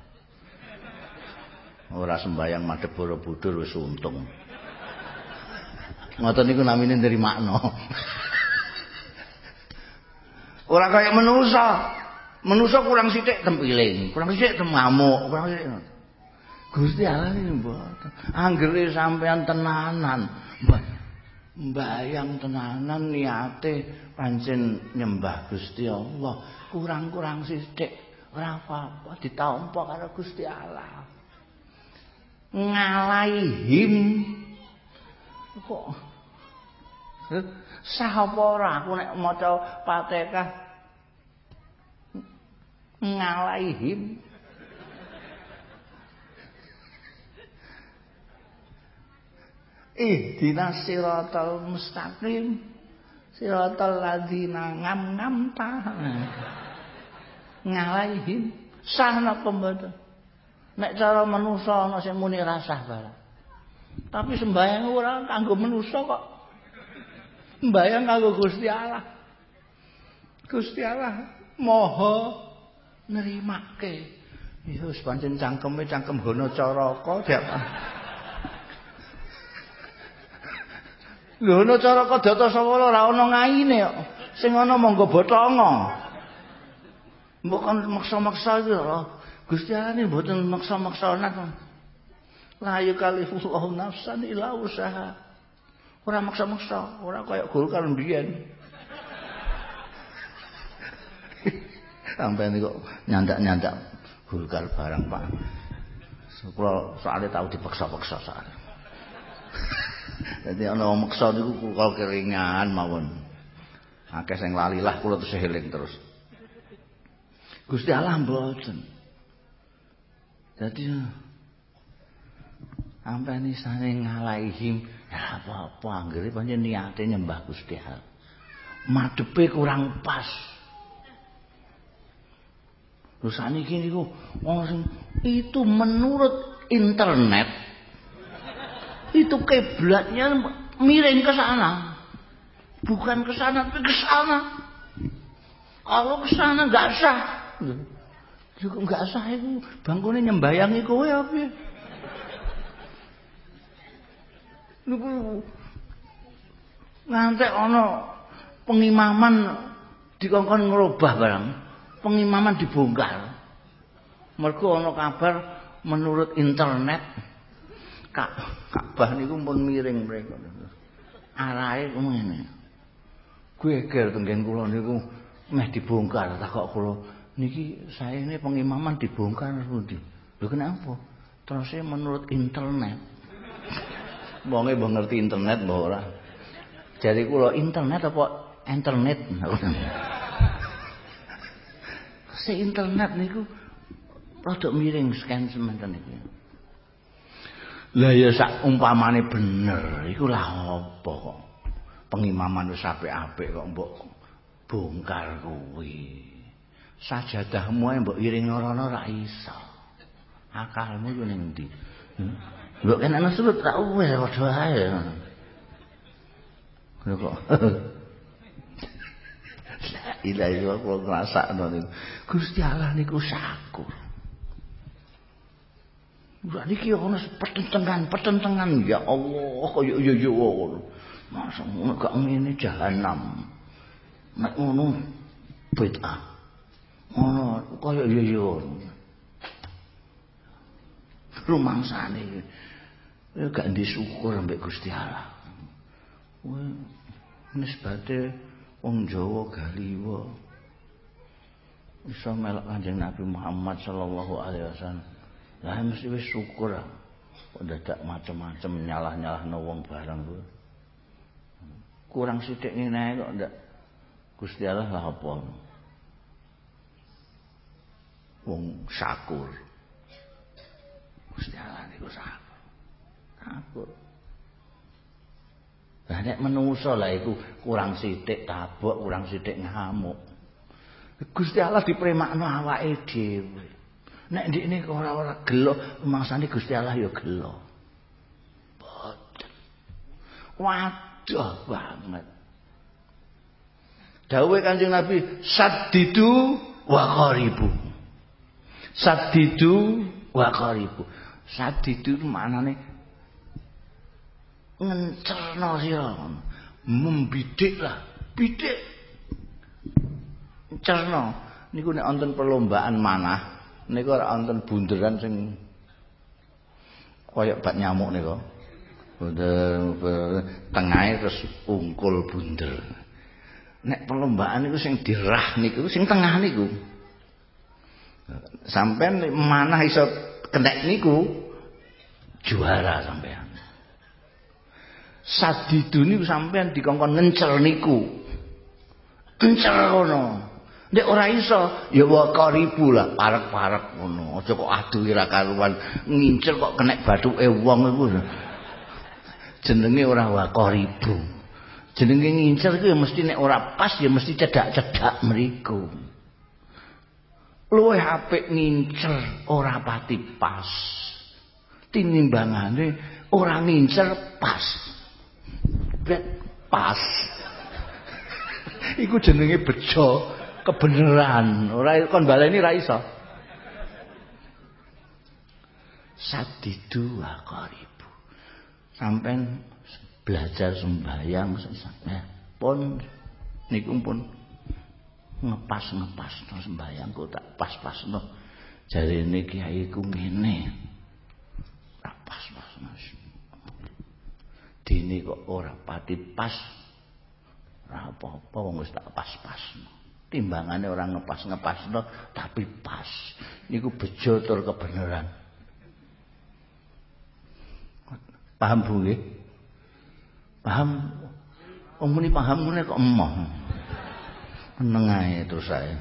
ora sembayang madhep Borobudur wis untung. Ngoten niku namine nrimakno. ora kaya manusa. Manusa kurang sithik tempiling, kurang sithik temamuk, kurang sithik. Gusti Allah iki mboten. Anggere sampean tenanan, mbayang tenanan niate pancen nyembah Gusti Allah, kurang-kurang sithik ora apa-apa ditampa karo Gusti Allah. Ngalaihim. Kok? Sah apa ora aku nek maca Fatihah? Ngalaihim. Ihdinas siratal mustaqim. Siratal ladzina ngam-ngam ta ngalaihim. Sah napa mboten nek cara manusa ana sing muni rasah barang tapi sembahyang ora kanggo manusa kok sembahyang kanggo Gusti Allah Gusti Allah maha nerimake wis pancen cangkeme cangkem hono caraka diap Lho ana cara kadata sawala ora ana ngaine kok. Sing ana monggo botongo. Mbok kan maksa-maksa iki. Gusti Allah ini mboten maksa-maksa nak. La yukallifullahu nafsan illa usaha. Ora maksa-maksa, ora kaya Golkar mbiyen. Sampai ini kok nyandak-nyandak Golkar barang Pak. Kula soalnya tahu dipaksa-paksa soalnya. Jadi ana meksa niku kula keringan mawon. Akeh sing lali lah kula terus eling terus. Gusti Allah mboten. Jadi sampai ini sana ngalaihim ya apa-apa anggere pancen niate nyembah Gusti Allah. Madepe kurang pas. Lho saniki niku wong sing itu menurut internet itu kiblatnya miring ke sana. Bukan ke sana, tapi ke sana. Kalau ke sana nggak sah. Juga nggak sah itu. Bangkune nyembayangi kowe apa? Niku ngantek ana pengimaman dikongkon ngerubah barang. Pengimaman dibongkar. Mergo ana kabar menurut internet Kak Ka'bah niku pun miring mereka. Arahe ngene. Kuwi geger tenggen kula niku meh dibongkar takok kula niki saya ini pengimaman dibongkar pundi. Lho kenapa? Terus menurut internet. Wonge mbok ngerti internet mbok ora. Jadi kula internet apa internet? Si internet niku rada miring scan semanten niku. Lah ya sak umpamane bener, iku lah apa kok. Pengimaman wis apik-apik kok mbok bongkar kuwi. Sajadahmu ae mbok iring rono ora iso. Akalmu yo ning ndi? Hmm? Mbok kena ana surut tak wis padha ae. Lho kok. Ilahi wa kula ngrasakno niku. Gusti Allah niku sakur. Ora niki ana pertentangan, pertentangan ya Allah kaya ya ya ngono. Masa ngono gak ngene jahanam. Nek ngono bid'ah. Ngono kaya ya ya ngono. Rumangsane ya gak disyukur ambek Gusti Allah. Kowe nisbate wong Jawa galiwa. Iso melok Kanjeng Nabi Muhammad sallallahu alaihi wasallam. Lah mesti wis syukur. Kok dadak macam-macam nyalah-nyalahno wong barang kuwi. Kurang sithik ngene kok ndak Gusti Allah lah apa. Wong syakur. Gusti Allah niku syakur. Syakur. Lah nek menungso lah iku kurang sithik tabok, kurang sithik ngamuk. Gusti Allah dipremakno awake dhewe. Nek ndikne ora ora gelo, mangsane Gusti Allah ya gelo. Waduh banget. Dawuhe Kanjeng Nabi, "Saddidu wa qaribu." Saddidu wa qaribu. Saddidu maknane ngencerno sira. Membidik lah, bidik. Cerno. Niku nek wonten perlombaan manah, niku ora wonten bunderan sing kaya bak nyamuk niku. Bunder tengahe terus ungkul bunder. Nek perlombaan niku sing dirah niku sing tengah niku. Sampeyan manah iso kenek niku juara sampean. Sadidu niku sampean dikongkon ngencel niku. Ngencel ngono. Nek ora iso ya waka ribu lah parek-parek ngono. Aja kok aduh ira karuan ngincel kok kena bathuke wong iku. Jenenge ora waka ribu. Jenenge ngincel iku ya mesti nek ora pas ya mesti cedak-cedak mriku. Luwih apik ngincel ora pati pas. Tinimbangane ora ngincel pas. Bet pas. Iku jenenge bejo kebenaran. Ora kon baleni ra iso. Sadidu wa qaribu. Sampai belajar sembahyang sampai pun niku pun ngepas-ngepas no sembahyangku tak pas-pas no. Jari ini kiai ku ngene. Tak pas-pas no. Dini kok ora pati pas. Ora apa-apa wong wis tak pas-pas no. Timbangannya orang ngepas-ngepas no, tapi pas. Niku bejo tur kebenaran. Paham Bu nggih? Paham? Wong muni paham muni kok emoh. Meneng ae terus saya.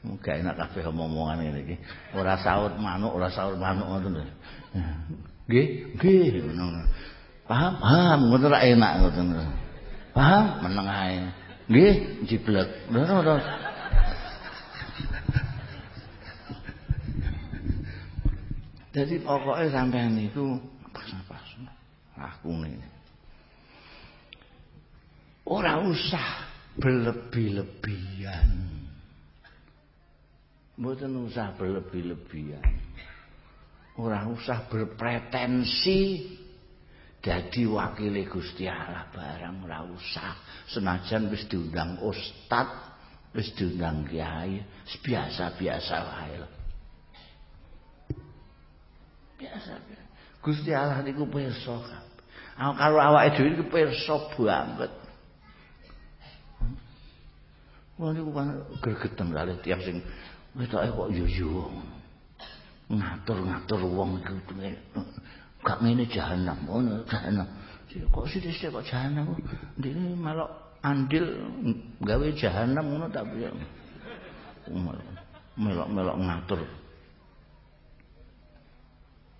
Muga enak kabeh omong-omongan ngene iki. Ora saut manuk, ora saut manuk ngoten lho. Nggih, nggih ngono. Paham? Paham, ngono ra enak ngoten. Paham? Meneng ae. Nggih, jiblek. Lho, Jadi pokoknya sampean itu pas-pas aku ini. Orang usah berlebih-lebihan. Mboten usah berlebih-lebihan. Orang usah berpretensi jadi wakil Gusti Allah barang ora usah. Senajan wis diundang ustad, wis diundang kiai, biasa-biasa wae. biasa Gusti Allah niku pirsa kabeh. Kalau awake dhewe niku pirsa banget. Wong niku gregeten kali tiyang sing wetoke kok yo yo. Ngatur-ngatur wong iku gak ngene jahanam ngono jahanam. Kok sithik kok jahanam kok ndene malah andil gawe jahanam ngono tapi melok-melok ngatur.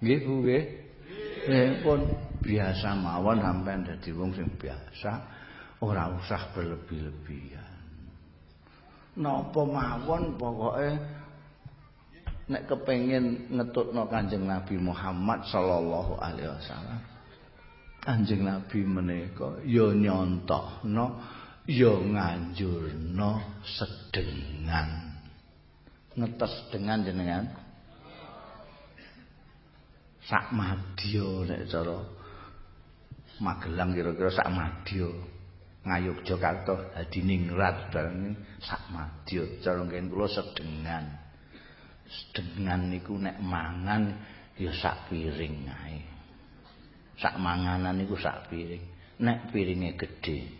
Nggih Bu nggih. Eh pun biasa mawon sampean dadi wong sing biasa, ora usah berlebih-lebihan. Napa mawon pokoke nek kepengin ngetutno Kanjeng Nabi Muhammad sallallahu alaihi wasallam. Kanjeng Nabi menika ya nyontokno ya nganjurno sedengan. Ngetes dengan jenengan sak madya nek cara Magelang kira-kira sak madya Ngayogyakarta hadiningrat bareng sak madya cara ngene kula sedengan. Sedengan niku nek mangan ya sak piring ae. Sak manganan niku sak piring. Nek piringe gedhe.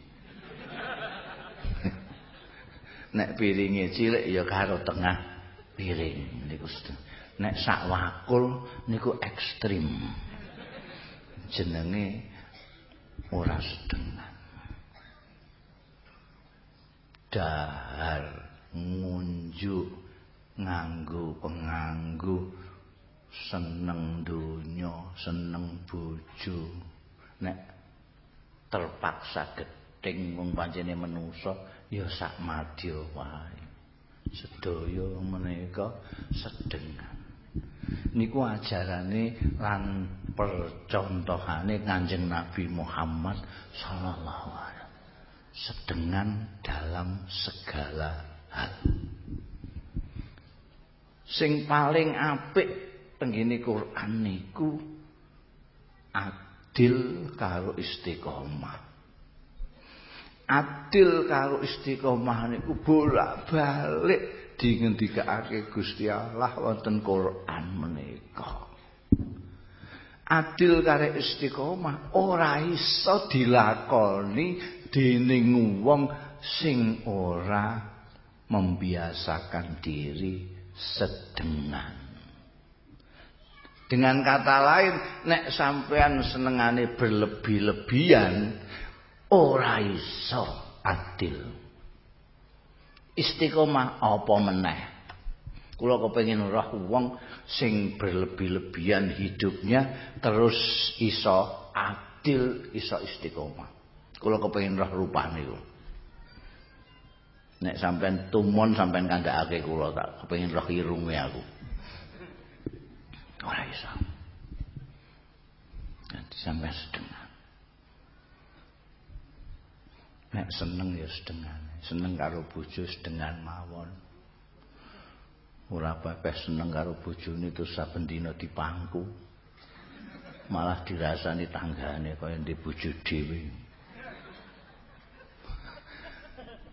Nek piringe cilik ya karo tengah piring niku nek sak wakul niku ekstrim. Jenenge ora sedengan dahar ngunjuk nganggo penganggo seneng donya seneng bojo. Nek terpaksa gedeng wong pancene manusa ya sak madya wae. Sedaya menika sedengan. Niku ajarane lan percontohane Kanjeng Nabi Muhammad sallallahu alaihi sedengan dalam segala hal sing paling apik tenggene Quran niku adil karo istiqomah adil karo istiqomah niku bolak-balik dingendikake Gusti Allah wonten Quran menika. Adil kare istiqomah ora iso dilakoni dening wong sing ora membiasakan diri sedengan. Dengan kata lain, nek sampean senengane berlebih-lebihan, ora iso adil. Istiqomah apa meneh? Kula kepengin roh wong sing berlebih-lebihan hidupnya terus iso adil, iso istiqomah. Kula kepengin roh rupane iku. Nek sampean tumon sampean kandhakake kula tak kepengin roh irunge aku. Ora iso. Nanti sampai setengah. Nek seneng ya setengah. Seneng karo bojo setengah mawon. Ora bae seneng karo bojone terus saben dina dipangku. Malah dirasani tanggane kaya ndek bojo dhewe.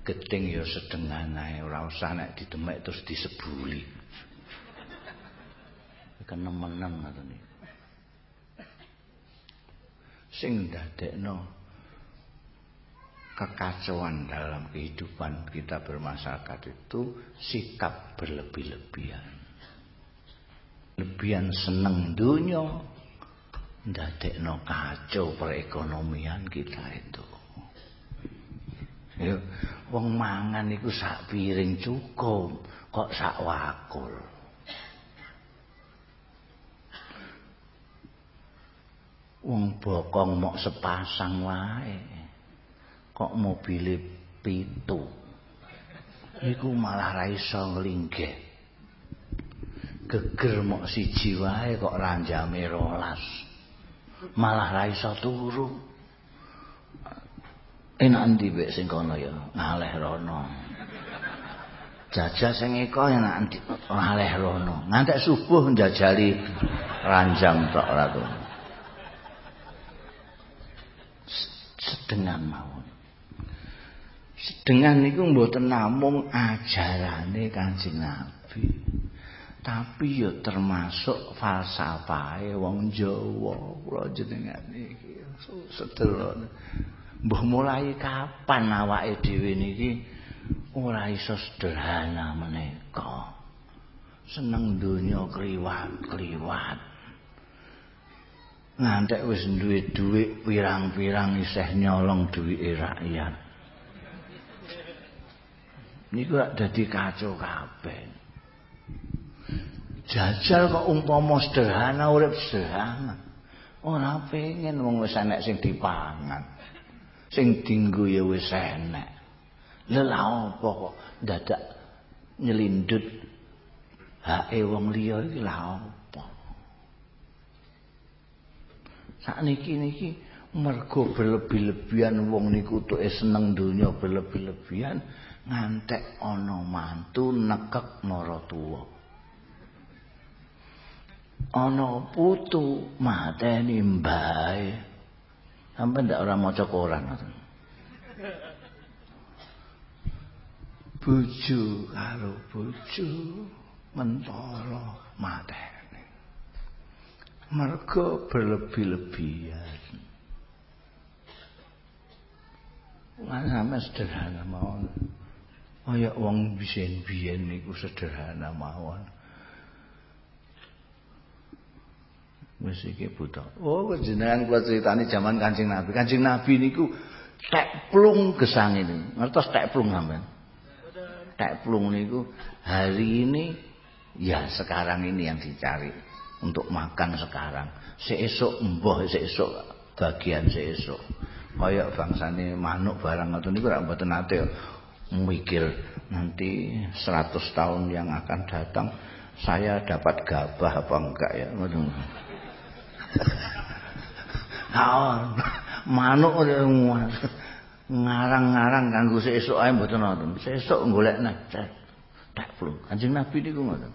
Geting ya setengah ae ora usah nek didemek terus disebuli. kenemenan ngoten niku. Sing dadekno kekacauan dalam kehidupan kita bermasyarakat itu sikap berlebih-lebihan. Lebihan seneng dunia ndadekno kacau perekonomian kita itu. Ya, wong mangan iku sak piring cukup, kok sak wakul. wong bokong mok sepasang wae kok mobile pitu? Iku malah ra iso nglinggih geger mok siji wae kok ranjame rolas. Malah ra iso turu enak endi mek sing kono ya ngaleh rono jajal sing eko enak endi ngaleh rono ngantek subuh njajali ranjang tok ora sedengan mawon. Sedengan niku mboten namung ajarane Kanjeng Nabi. Tapi ya termasuk falsafahe wong Jawa. Kula jenengan iki sederhana. Mbah mulai kapan awake dhewe niki ora iso sederhana menika. Seneng donya kliwat-kliwat. ngantek wis duwe dhuwit pirang-pirang isih nyolong duwike rakyat. Niku rak dadi kacau kabeh. Jajal kok umpama sederhana urip sederhana. Ora pengen wong wis enek sing dipangan. Sing dinggo ya wis enek. Lha apa kok dadak nyelindut? Hake wong liya iki lha sakniki niki mergo berlebih-lebihan wong niku tuke seneng donya berlebih-lebihan ngantek ana mantu nekek maratuwa ana putu mateni mbae sampe ndak ora maca koran ngoten bojo karo bojo mentara mateni mergo berlebih-lebihan Mana sederhana mawon. Kaya wong biyen-biyen niku sederhana mawon. Wis iki buta. Oh, jenengan kula critani jaman Kanjeng Nabi. Kanjeng Nabi niku tek plung gesang ini. Ngertos tek plung sampean? Tek plung niku hari ini ya sekarang ini yang dicari. untuk makan sekarang. Seesok mbah seesok bagian seesok. Kaya bangsane manuk barang ngoten niku rak mboten nate mikir nanti 100 tahun yang akan datang saya dapat gabah apa enggak ya ngoten. Nah, manuk ngarang-ngarang kanggo seesok ae mboten nonton. Seesok golek nek tak flu. Kanjeng Nabi niku ngoten.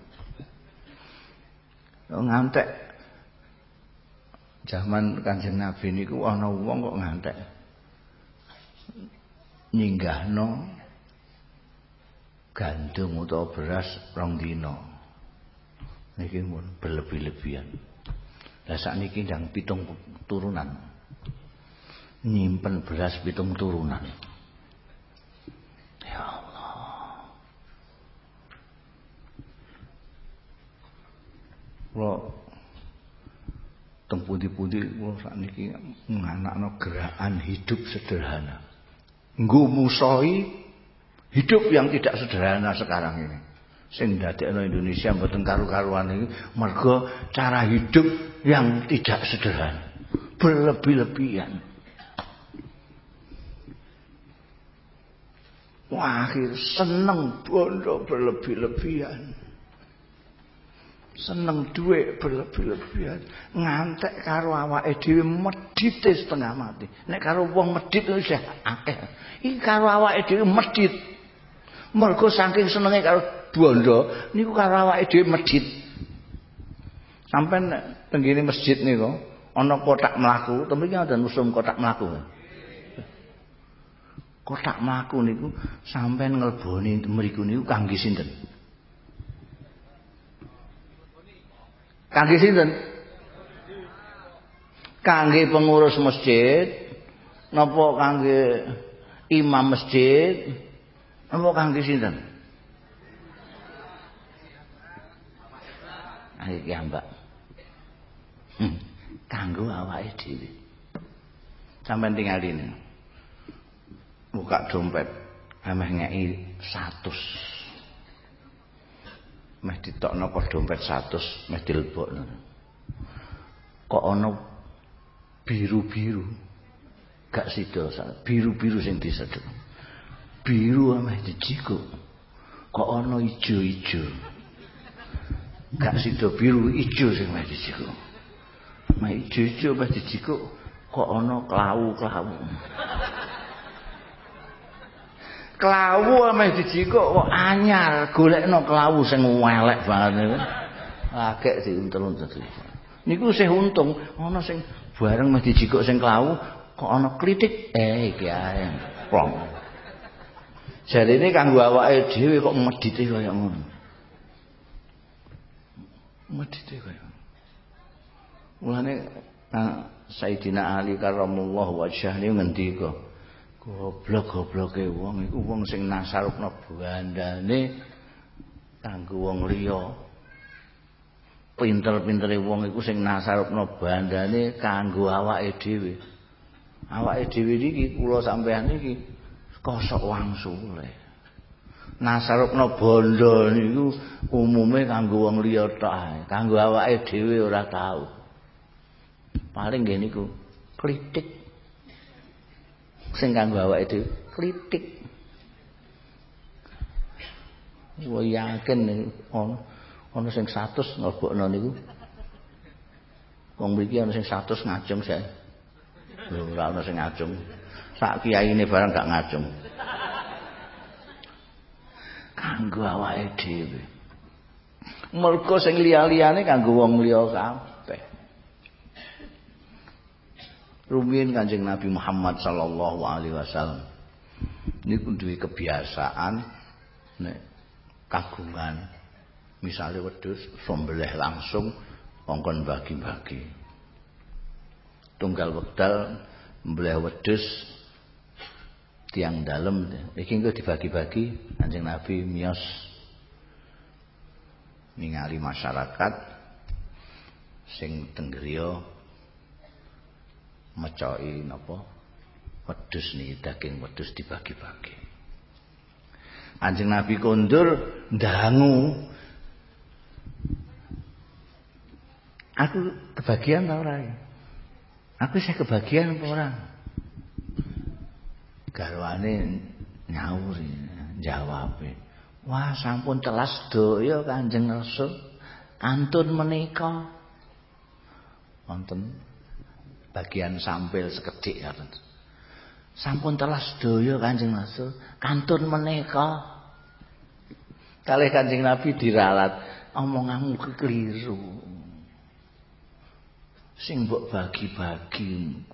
ngantek. Zaman kanjeng nabi niku ana wong kok ngantek. Nyinggahno gandum utawa beras rong dina. Niki mun berlebih-lebihan lah sakniki ndang pitung turunan nyimpen beras pitung turunan Kula pundi-pundi kula sakniki nganakno gerakan hidup sederhana. Nggo musoi hidup yang tidak sederhana sekarang ini. Sing dadekno Indonesia mboten karu-karuan iki mergo cara hidup yang tidak sederhana. Berlebih-lebihan. Wah, akhir seneng bondo berlebih-lebihan. seneng duit berlebih-lebihan ngantek karo awake dhewe setengah mati nek karo wong medhit wis akeh iki karo awake dhewe medhit mergo saking senenge karo bondo niku karo awake dhewe medhit sampean tenggene masjid niku ana kotak mlaku to mriki ada musim kotak mlaku kotak mlaku niku sampean ngleboni mriku niku kangge sinten Kangge sinten? Kangge pengurus masjid napa kangge imam masjid napa kangge sinten? Ayo ki Mbak. Hmm. Kanggo awake dhewe. Tinggal ini. Buka dompet, ameh ngeki 100. meh ditokno kok dompet 100 meh dilebokno kok ana biru-biru gak sida biru-biru sing disedhek biru meh dijikuk kok ana ijo-ijo gak sida biru ijo sing meh dijikuk meh ijo-ijo kok ana klawu-klawu Klawu ameh dijikuk kok anyar, golekno klawu sing elek banget niku. Agek diuntel-untel. Niku sih untung ana sing bareng meh dijikuk sing klawu kok ana kritik eh iki ae. Plong. Jarine kanggo awake dhewe kok medite kaya ngono. Medite kaya. Mulane Sayyidina Ali karramallahu wajhah niku ngendika goblok-gobloke wong iku wong sing nasarupna bandane kanggo wong liya. Pinter-pintere wong iku sing nasarupna bandane kanggo awake dhewe. Awake dhewe iki kula sampeyan iki kosok wangsule nasarupna bondo niku umume kanggo wong liya tok kanggo awake dhewe ora tau paling ngene niku kritik sing kanggo awake dhewe kritik Wah yakin ana ana sing 100 nglebokno niku. Wong mriki ana sing 100 ngajeng sae. Lho ora ana sing ngajeng. Sak kiyaine barang gak ngajeng. Kanggo awake dhewe. Mergo sing liya-liyane kanggo wong liya kabeh. rumiyin Kanjeng Nabi Muhammad sallallahu alaihi wasallam niku duwe kebiasaan nek kagungan misalnya wedhus sembelih langsung ongkon bagi-bagi tunggal wekdal mbelih wedhus tiang dalem iki engko dibagi-bagi Kanjeng Nabi miyos ningali masyarakat sing tenggriya mecoki napa wedhus niki daging wedhus dibagi-bagi. Anjing Nabi kondur ndangu. Aku kebagian ta ora? Aku saya kebagian apa ora? Garwane nyaur jawab. Wah, sampun telas doya Kanjeng Rasul. Antun menika. Wonten bagian sampil sekedik ya sampun telah sedaya Kanjeng Rasul. Kantun menika. Kalih Kanjeng Nabi diralat omonganmu keliru. Sing mbok bagi-bagi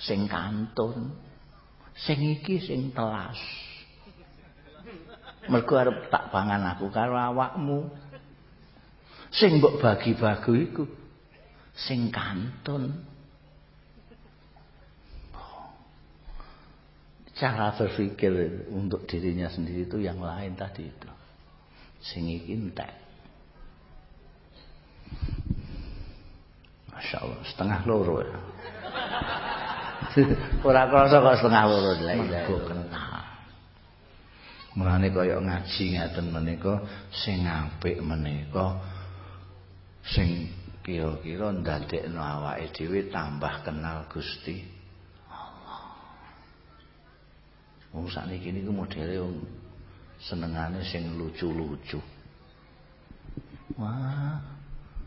sing kantun. Sing iki sing telas. Mergo arep tak pangan aku karo awakmu. Sing mbok bagi-bagi iku sing kantun. Cara berpikir untuk dirinya sendiri itu yang lain tadi itu. Sing iki entek. Setengah loro. Ora krasa kok setengah loro la ilaha kenal. Mulane kaya ngaji ngaten menika sing apik menika sing kira-kira ndadekno awake dhewe tambah kenal Gusti Allah. Wong sakniki niku modele wong senengane sing lucu-lucu. Wah,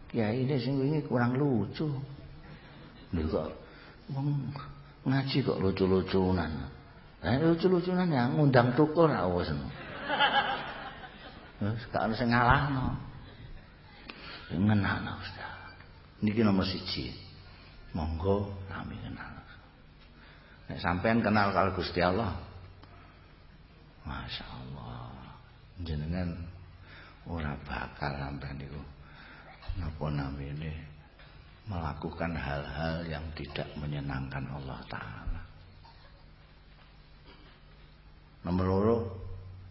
kiai ini sing wingi kurang lucu. Lho kok wong ngaji kok lucu-lucunan. Lah lucu-lucunan ya ngundang tukul ra wis. Wis gak ono sing ngalahno. Ngenana Ustaz. Niki nomor siji. Monggo kami kenal. Nek sampean kenal kalau Gusti Allah. Masya Allah. Jenengan ora bakal sampean niku napa namine melakukan hal-hal yang tidak menyenangkan Allah taala. Nomor loro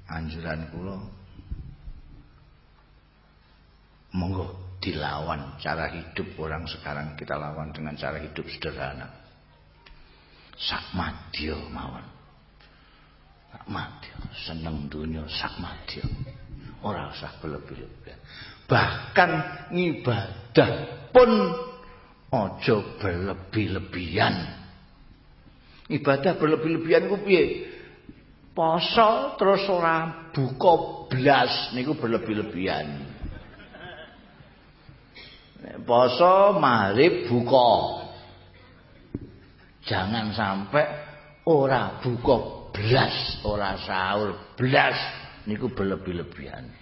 anjuran kula monggo dilawan cara hidup orang sekarang kita lawan dengan cara hidup sederhana. Sak madya mawon. Sak madya seneng dunya sak madya. Ora usah berlebih-lebihan. Bahkan ngibadah pun aja berlebih-lebihan. Ibadah berlebih-lebihan ku piye? Poso terus ora buka blas niku berlebih-lebihan. Poso maghrib buka. Jangan sampai ora buka blas, ora sahur blas niku berlebih-lebihan.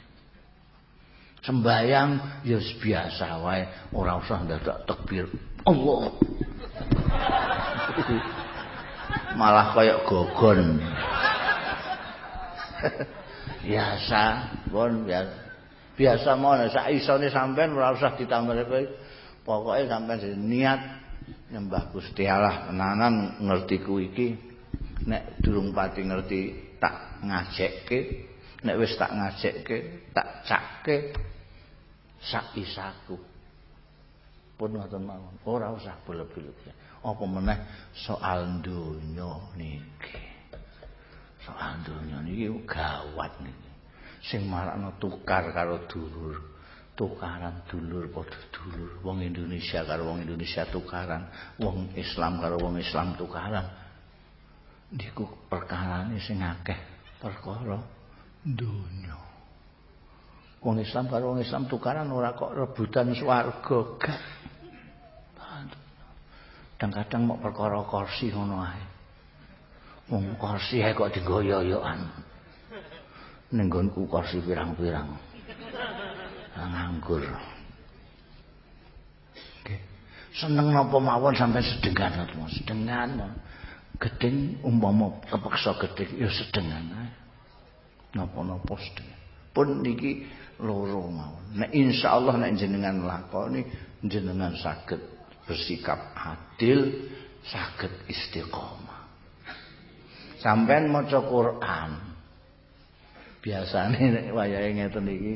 Sembayang ya biasa wae, ora usah ndadak takbir. Allah. Malah kaya gogon. biasa, pun biasa. Biasa mawon sak isone sampean ora usah ditambah kowe. Pokoke sampean niat nyembah Gusti Allah tenanan ngerti ku iki nek durung pati ngerti tak ngajekke nek wis tak ngajekke tak cakke sak isaku pun ngoten mawon. Ora usah boleh-boleh apa meneh? Soal donya niki. Soal donya niki gawat niki. Sing marakno tukar karo dulur. Tukaran dulur padha dulur. Wong Indonesia karo wong Indonesia tukaran. Wong Islam karo wong Islam tukaran. Niku perkarane sing akeh. Perkara donya wong Islam karo wong Islam tukaran ora kok rebutan swarga. Kadang-kadang mau perkara kursi ngono ae. Wong kursi ae kok digoyo-yoan ning nggonku kursi pirang-pirang. Nganggur. Okay. seneng napa mawon sampai sedengan sedengan gedeng umpama kepeksa gedeng ya sedengan ae. Napa-napa sedengan. Pun niki loro mawon. Nek insyaallah nek jenengan lakoni jenengan saged bersikap adil, saged istiqomah. Sampeyan maca Quran. Biasane nek wayahe ngeten iki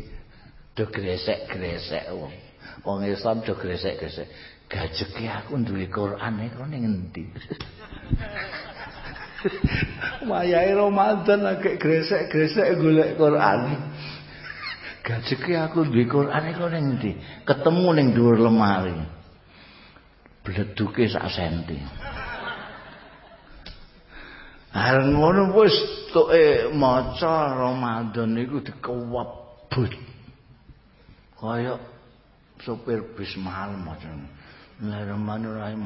do gresek-gresek wong. Wong Islam do gresek-gresek. Gajeke aku duwe Quran iku ning endi? Wayahe Ramadan agek gresek-gresek golek Quran. Gajeke aku duwe Quran iku ning endi? Ketemu ning dhuwur lemari. Bleduke sak senti. Areng ngono wis tuke maca Ramadan iku dikewebut. Kaya sopir bis mahal macam. Bismillahirrahmanirrahim.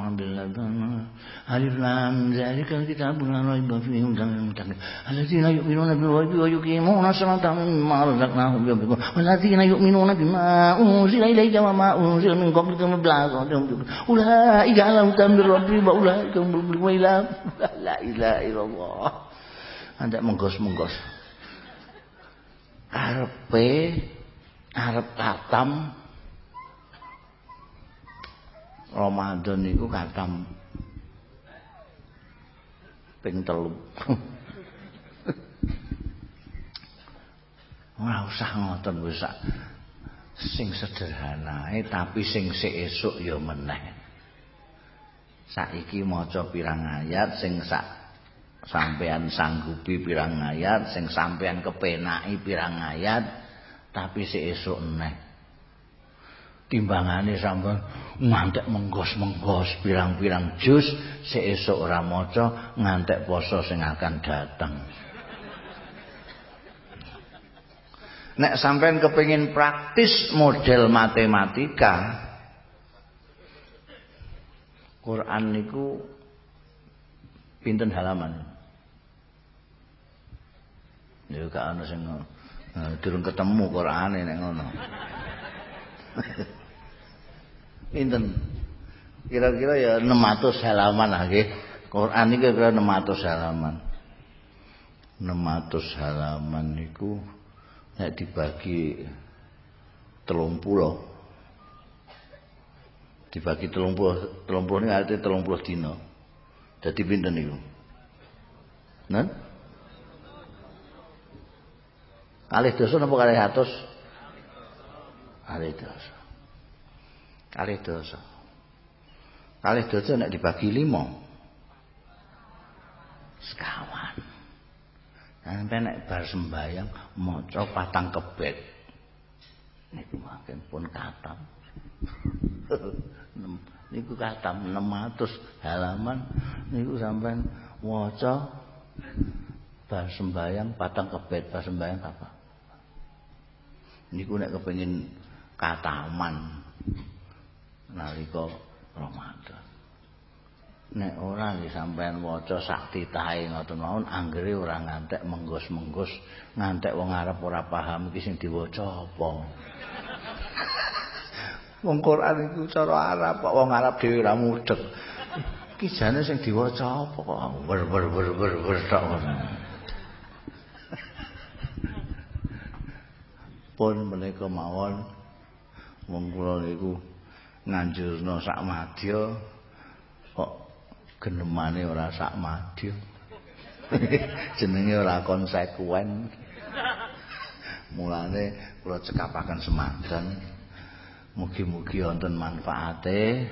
Alif lam zalikal kitabul la raiba fihi hudan lil muttaqin. Alladzina yu'minuna bil ghaibi wa yuqimuna as-salata wa mimma razaqnahum yunfiqun. Walladzina yu'minuna bima unzila ilayka wa ma unzila min qablika min ba'dihim ulaika ala hudan min rabbihim wa ulaika humul muflihun. La ilaha illallah. Anda menggos-menggos. Arepe arep katam Ramadan niku katam ping telu. Ora usah ngoten wis sing sederhana tapi sing esuk ya meneh. saiki maca pirang ayat sing sak sampean sanggupi pirang ayat sing sampean kepenaki pirang ayat tapi seesuk neh timbangane sampean ngantek menggos-menggos pirang-pirang jus seesuk ora maca ngantek poso sing akan datang Nek sampean kepengin praktis model matematika Quran niku pinten halaman. Ya gak ana sing durung ketemu Qurane nek ngono. Inten. Kira-kira ya 600 halaman nggih. Quran iki kira-kira 600 halaman. 600 halaman niku nek dibagi 30. Dibagi 30, 30 niku artine 30 jadi Dadi pinten niku? Nah? Kalih dosa apa kalih hatos kali dosa. kali dosa. kali dosa nak dibagi lima. Sekawan. Sampai nak bar sembayang moco patang kebet. Niku makin pun katam. niku katam 600 halaman niku sampai moco bar sembayang patang kebet bar sembayang apa. Niku nak kepengin kataman nalika Ramadan. Nek ora nggih sampean waca sak titahe ngoten mawon anggere ora ngantek menggos-menggos ngantek wong Arab ora paham iki sing diwaca apa. Wong Quran iku cara Arab kok wong Arab dhewe ora mudhek. Iki jane sing diwaca apa kok wer wer wer wer wer tok. Pun menika mawon wong kula niku nganjurna sak madya kok genemane ora sak madya. Jenenge ora konsekuen. Mulane kula cekapaken semanten. Mugi-mugi wonten manfaate.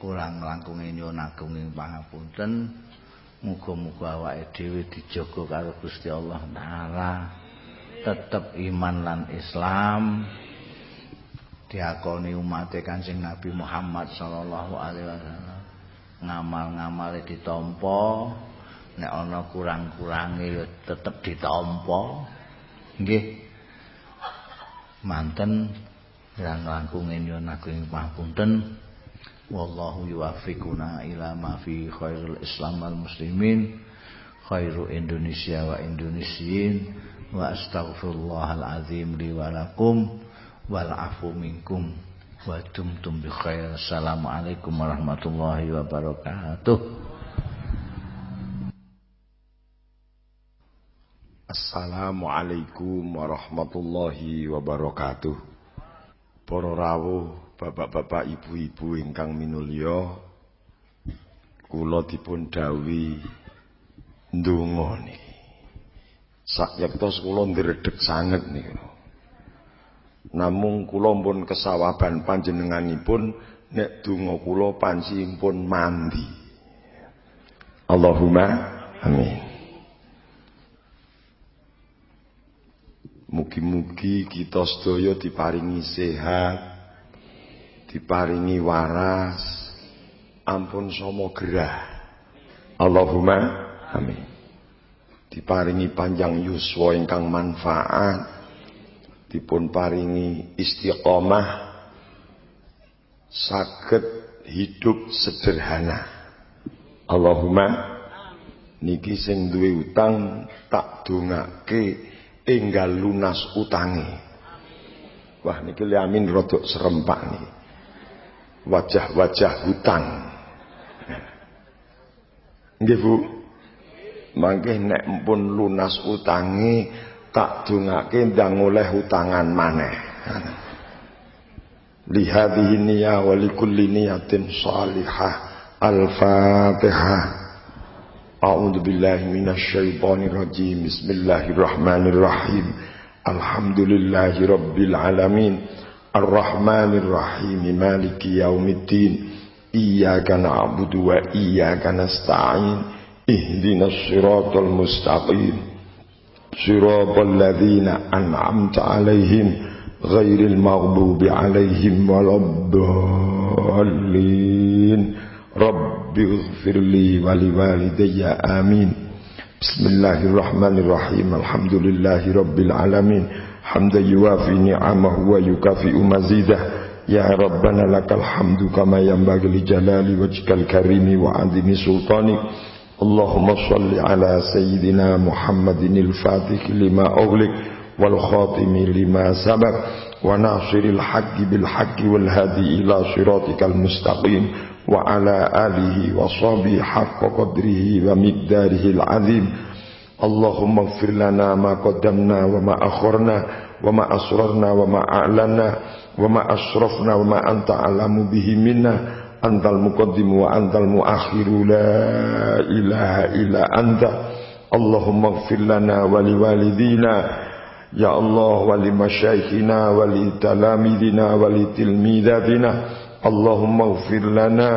Kurang langkunge nyuwun agung ing pangapunten. Muga-muga awake dhewe dijaga karo Gusti Allah taala. Tetep iman lan Islam. Diakoni umat Kanjeng Nabi Muhammad sallallahu alaihi wasallam. Ngamal-ngamale ditampa. Nek ana kurang-kurange ya tetep ditampa. Nggih. Manten yang langkungin nyuwun agung pangapunten wallahu yuwaffiquna ila ma fi khairul islam wal muslimin khairu indonesia wa indonesiin wa astaghfirullahal azim li wa lakum wal afu minkum. Wa dumtum bi khair. Assalamualaikum warahmatullahi wabarakatuh. Assalamualaikum warahmatullahi wabarakatuh. Para rawuh bapak-bapak ibu-ibu ingkang minulya kula dipun dawuhi ndonga niki sakyektos kula ndredeg sanget niku namung kula pun kesawaban panjenenganipun nek donga kula pun mandi Allahumma amin Mugi-mugi kita sedaya diparingi sehat, diparingi waras, ampun somo gerah. Allahumma amin. Diparingi panjang yuswa ingkang manfaat, dipun paringi istiqomah, sakit hidup sederhana. Allahumma niki sing duwe utang tak dongake enggal lunas utangi. Wah niki amin rodok serempak nih. Wajah-wajah hutang. Nggih Bu. Mangke nek pun lunas utangi tak dungake ndang oleh hutangan maneh. Li hadhihi niyya wa li kulli niyatin salihah. Al-fatihah a'udzu billahi minasy syaithanir rajim. Bismillahirrahmanirrahim. Alhamdulillahi rabbil alamin. Arrahmanir rahim. Maliki yaumiddin. Iyyaka na'budu wa iyyaka nasta'in. Ihdinas siratal mustaqim. صراط الذين أنعمت عليهم غير المغضوب عليهم ولا الضالين. رب اغفر لي ولوالدي. آمين. بسم الله الرحمن الرحيم. الحمد لله رب العالمين. حمدا يوافي نعمه ويكافئ مزيده. يا ربنا لك الحمد كما ينبغي لجلال وجهك الكريم وعظيم سلطانك. اللهم صل على سيدنا محمد الفاتح لما أغلق والخاتم لما سبق وناصر الحق بالحق والهادي إلى صراطك المستقيم وعلى آله وصحبه حق قدره ومقداره العظيم. اللهم اغفر لنا ما قدمنا وما أخرنا وما أسررنا وما أعلنا وما أشرفنا وما أنت أعلم به منا. أنت المقدم وأنت المؤخر لا إله إلا أنت اللهم اغفر لنا ولوالدينا يا الله ولمشايخنا ولتلاميذنا ولتلميذاتنا اللهم اغفر لنا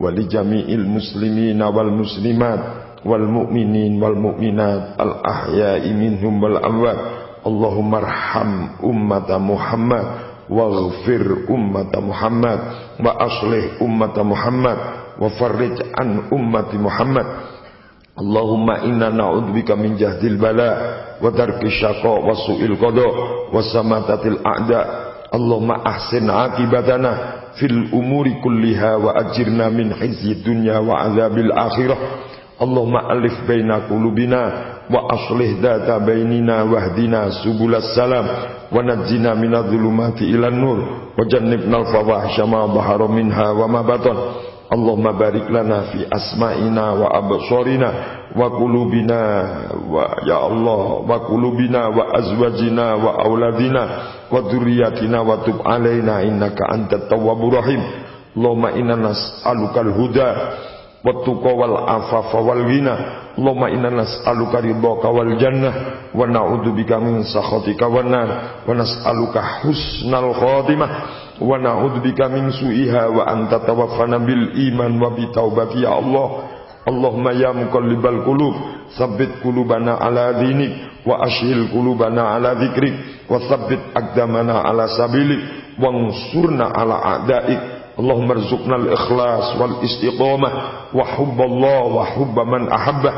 ولجميع المسلمين والمسلمات والمؤمنين والمؤمنات الأحياء منهم والأموات اللهم ارحم أمة محمد واغفر أمة محمد وأصلح أمة محمد وفرج عن أمة محمد. اللهم إنا نعوذ بك من جهد البلاء ودرك الشقاء وسوء القضاء وسماتة الأعداء. اللهم أحسن عاقبتنا في الأمور كلها وأجرنا من حزي الدنيا وعذاب الآخرة. اللهم ألف بين قلوبنا وأصلح ذات بيننا واهدنا سبل السلام. wa najjina minadh-dhulumati ilan nur. Wa jannibnal fawahisha ma dhahara minha wa ma batan Allahumma barik lana fi asma'ina wa absarina wa qulubina wa ya Allah wa qulubina wa azwajina wa auladina wa dhurriyyatina wa tub alaina innaka antat tawwabur rahim. Allahumma inna nas'alukal huda wattuqa wal afafa wal ghina. Allahumma inna nas'aluka ridhaka wal jannah. Wa na'udzubika min sakhatika wan nar. Wa nas'aluka husnal khatimah. Wa na'udzubika min su'iha wa anta tawaffana bil iman wa bi taubati ya Allah. Allahumma ya muqallibal qulub. Sabbit qulubana ala dinik. Wa ashil qulubana ala dzikrik wa sabbit aqdamana ala sabilik. Wansurna ala a'daik. اللهم ارزقنا الإخلاص والإستقامة وحب الله وحب من أحبه.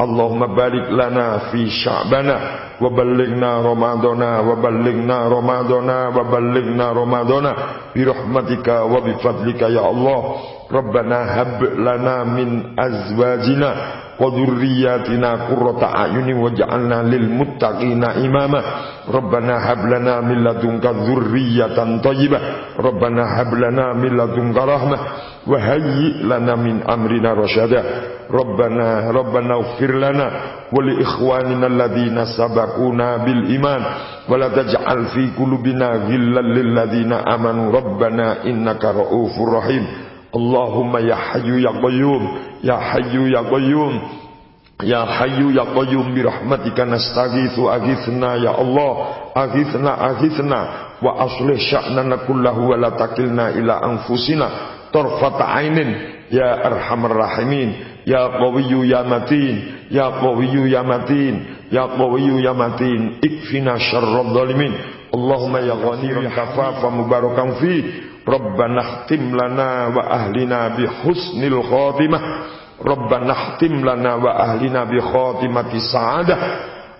اللهم بارك لنا في شعبنا وبلغنا رمضان وبلغنا رمضان وبلغنا رمضان برحمتك وبفضلك يا الله ربنا هب لنا من أزواجنا وذرياتنا قرة أعين واجعلنا للمتقين إماما ربنا هب لنا من لدنك ذرية طيبة ربنا هب لنا من لدنك رحمة وهيئ لنا من أمرنا رشدا. ربنا ربنا اغفر لنا ولإخواننا الذين سبقونا بالإيمان. ولا تجعل في قلوبنا غلا للذين آمنوا. ربنا إنك رؤوف رحيم. اللهم يا حي يا قيوم يا حي يا قيوم يا حي يا قيوم برحمتك نستغيث. أغثنا يا الله أغثنا أغثنا وأصلح شأننا كله ولا تكلنا إلى أنفسنا. طرفة عين. يا أرحم الراحمين. يا قوي يا متين. يا قوي يا متين. يا قوي يا متين. اكفنا شر الظالمين. اللهم يا غني كفاف مباركا فيه ربنا اختم لنا وأهلنا بحسن الخاتمة. ربنا اختم لنا وأهلنا بخاتمة السعادة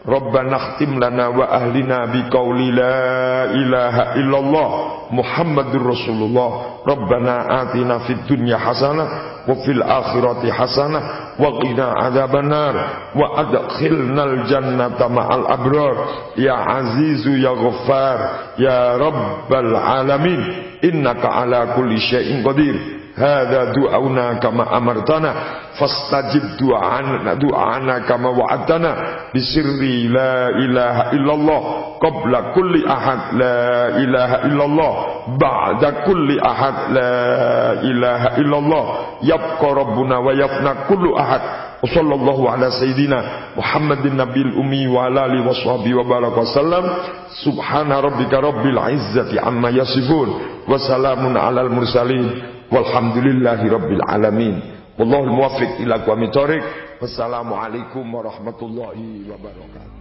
ربنا اختم لنا وأهلنا بقول لا إله إلا الله محمد رسول الله. ربنا آتنا في الدنيا حسنة وفي الآخرة حسنة وقنا عذاب النار وأدخلنا الجنة مع الأبرار. يا عزيز يا غفار يا رب العالمين إنك على كل شيء قدير. هذا دعونا كما أمرتنا فاستجب دعانا, دعانا كما وعدتنا بسر لا إله إلا الله قبل كل أحد لا إله إلا الله بعد كل أحد لا إله إلا الله يبقى ربنا ويفنى كل أحد وصلى الله على سيدنا محمد النبي الأمي وعلى آله وصحبه وبارك وسلم سبحان ربك رب العزة عما يصفون وسلام على المرسلين والحمد لله رب العالمين. والله الموفق إلى قوام طارق. والسلام عليكم ورحمة الله وبركاته.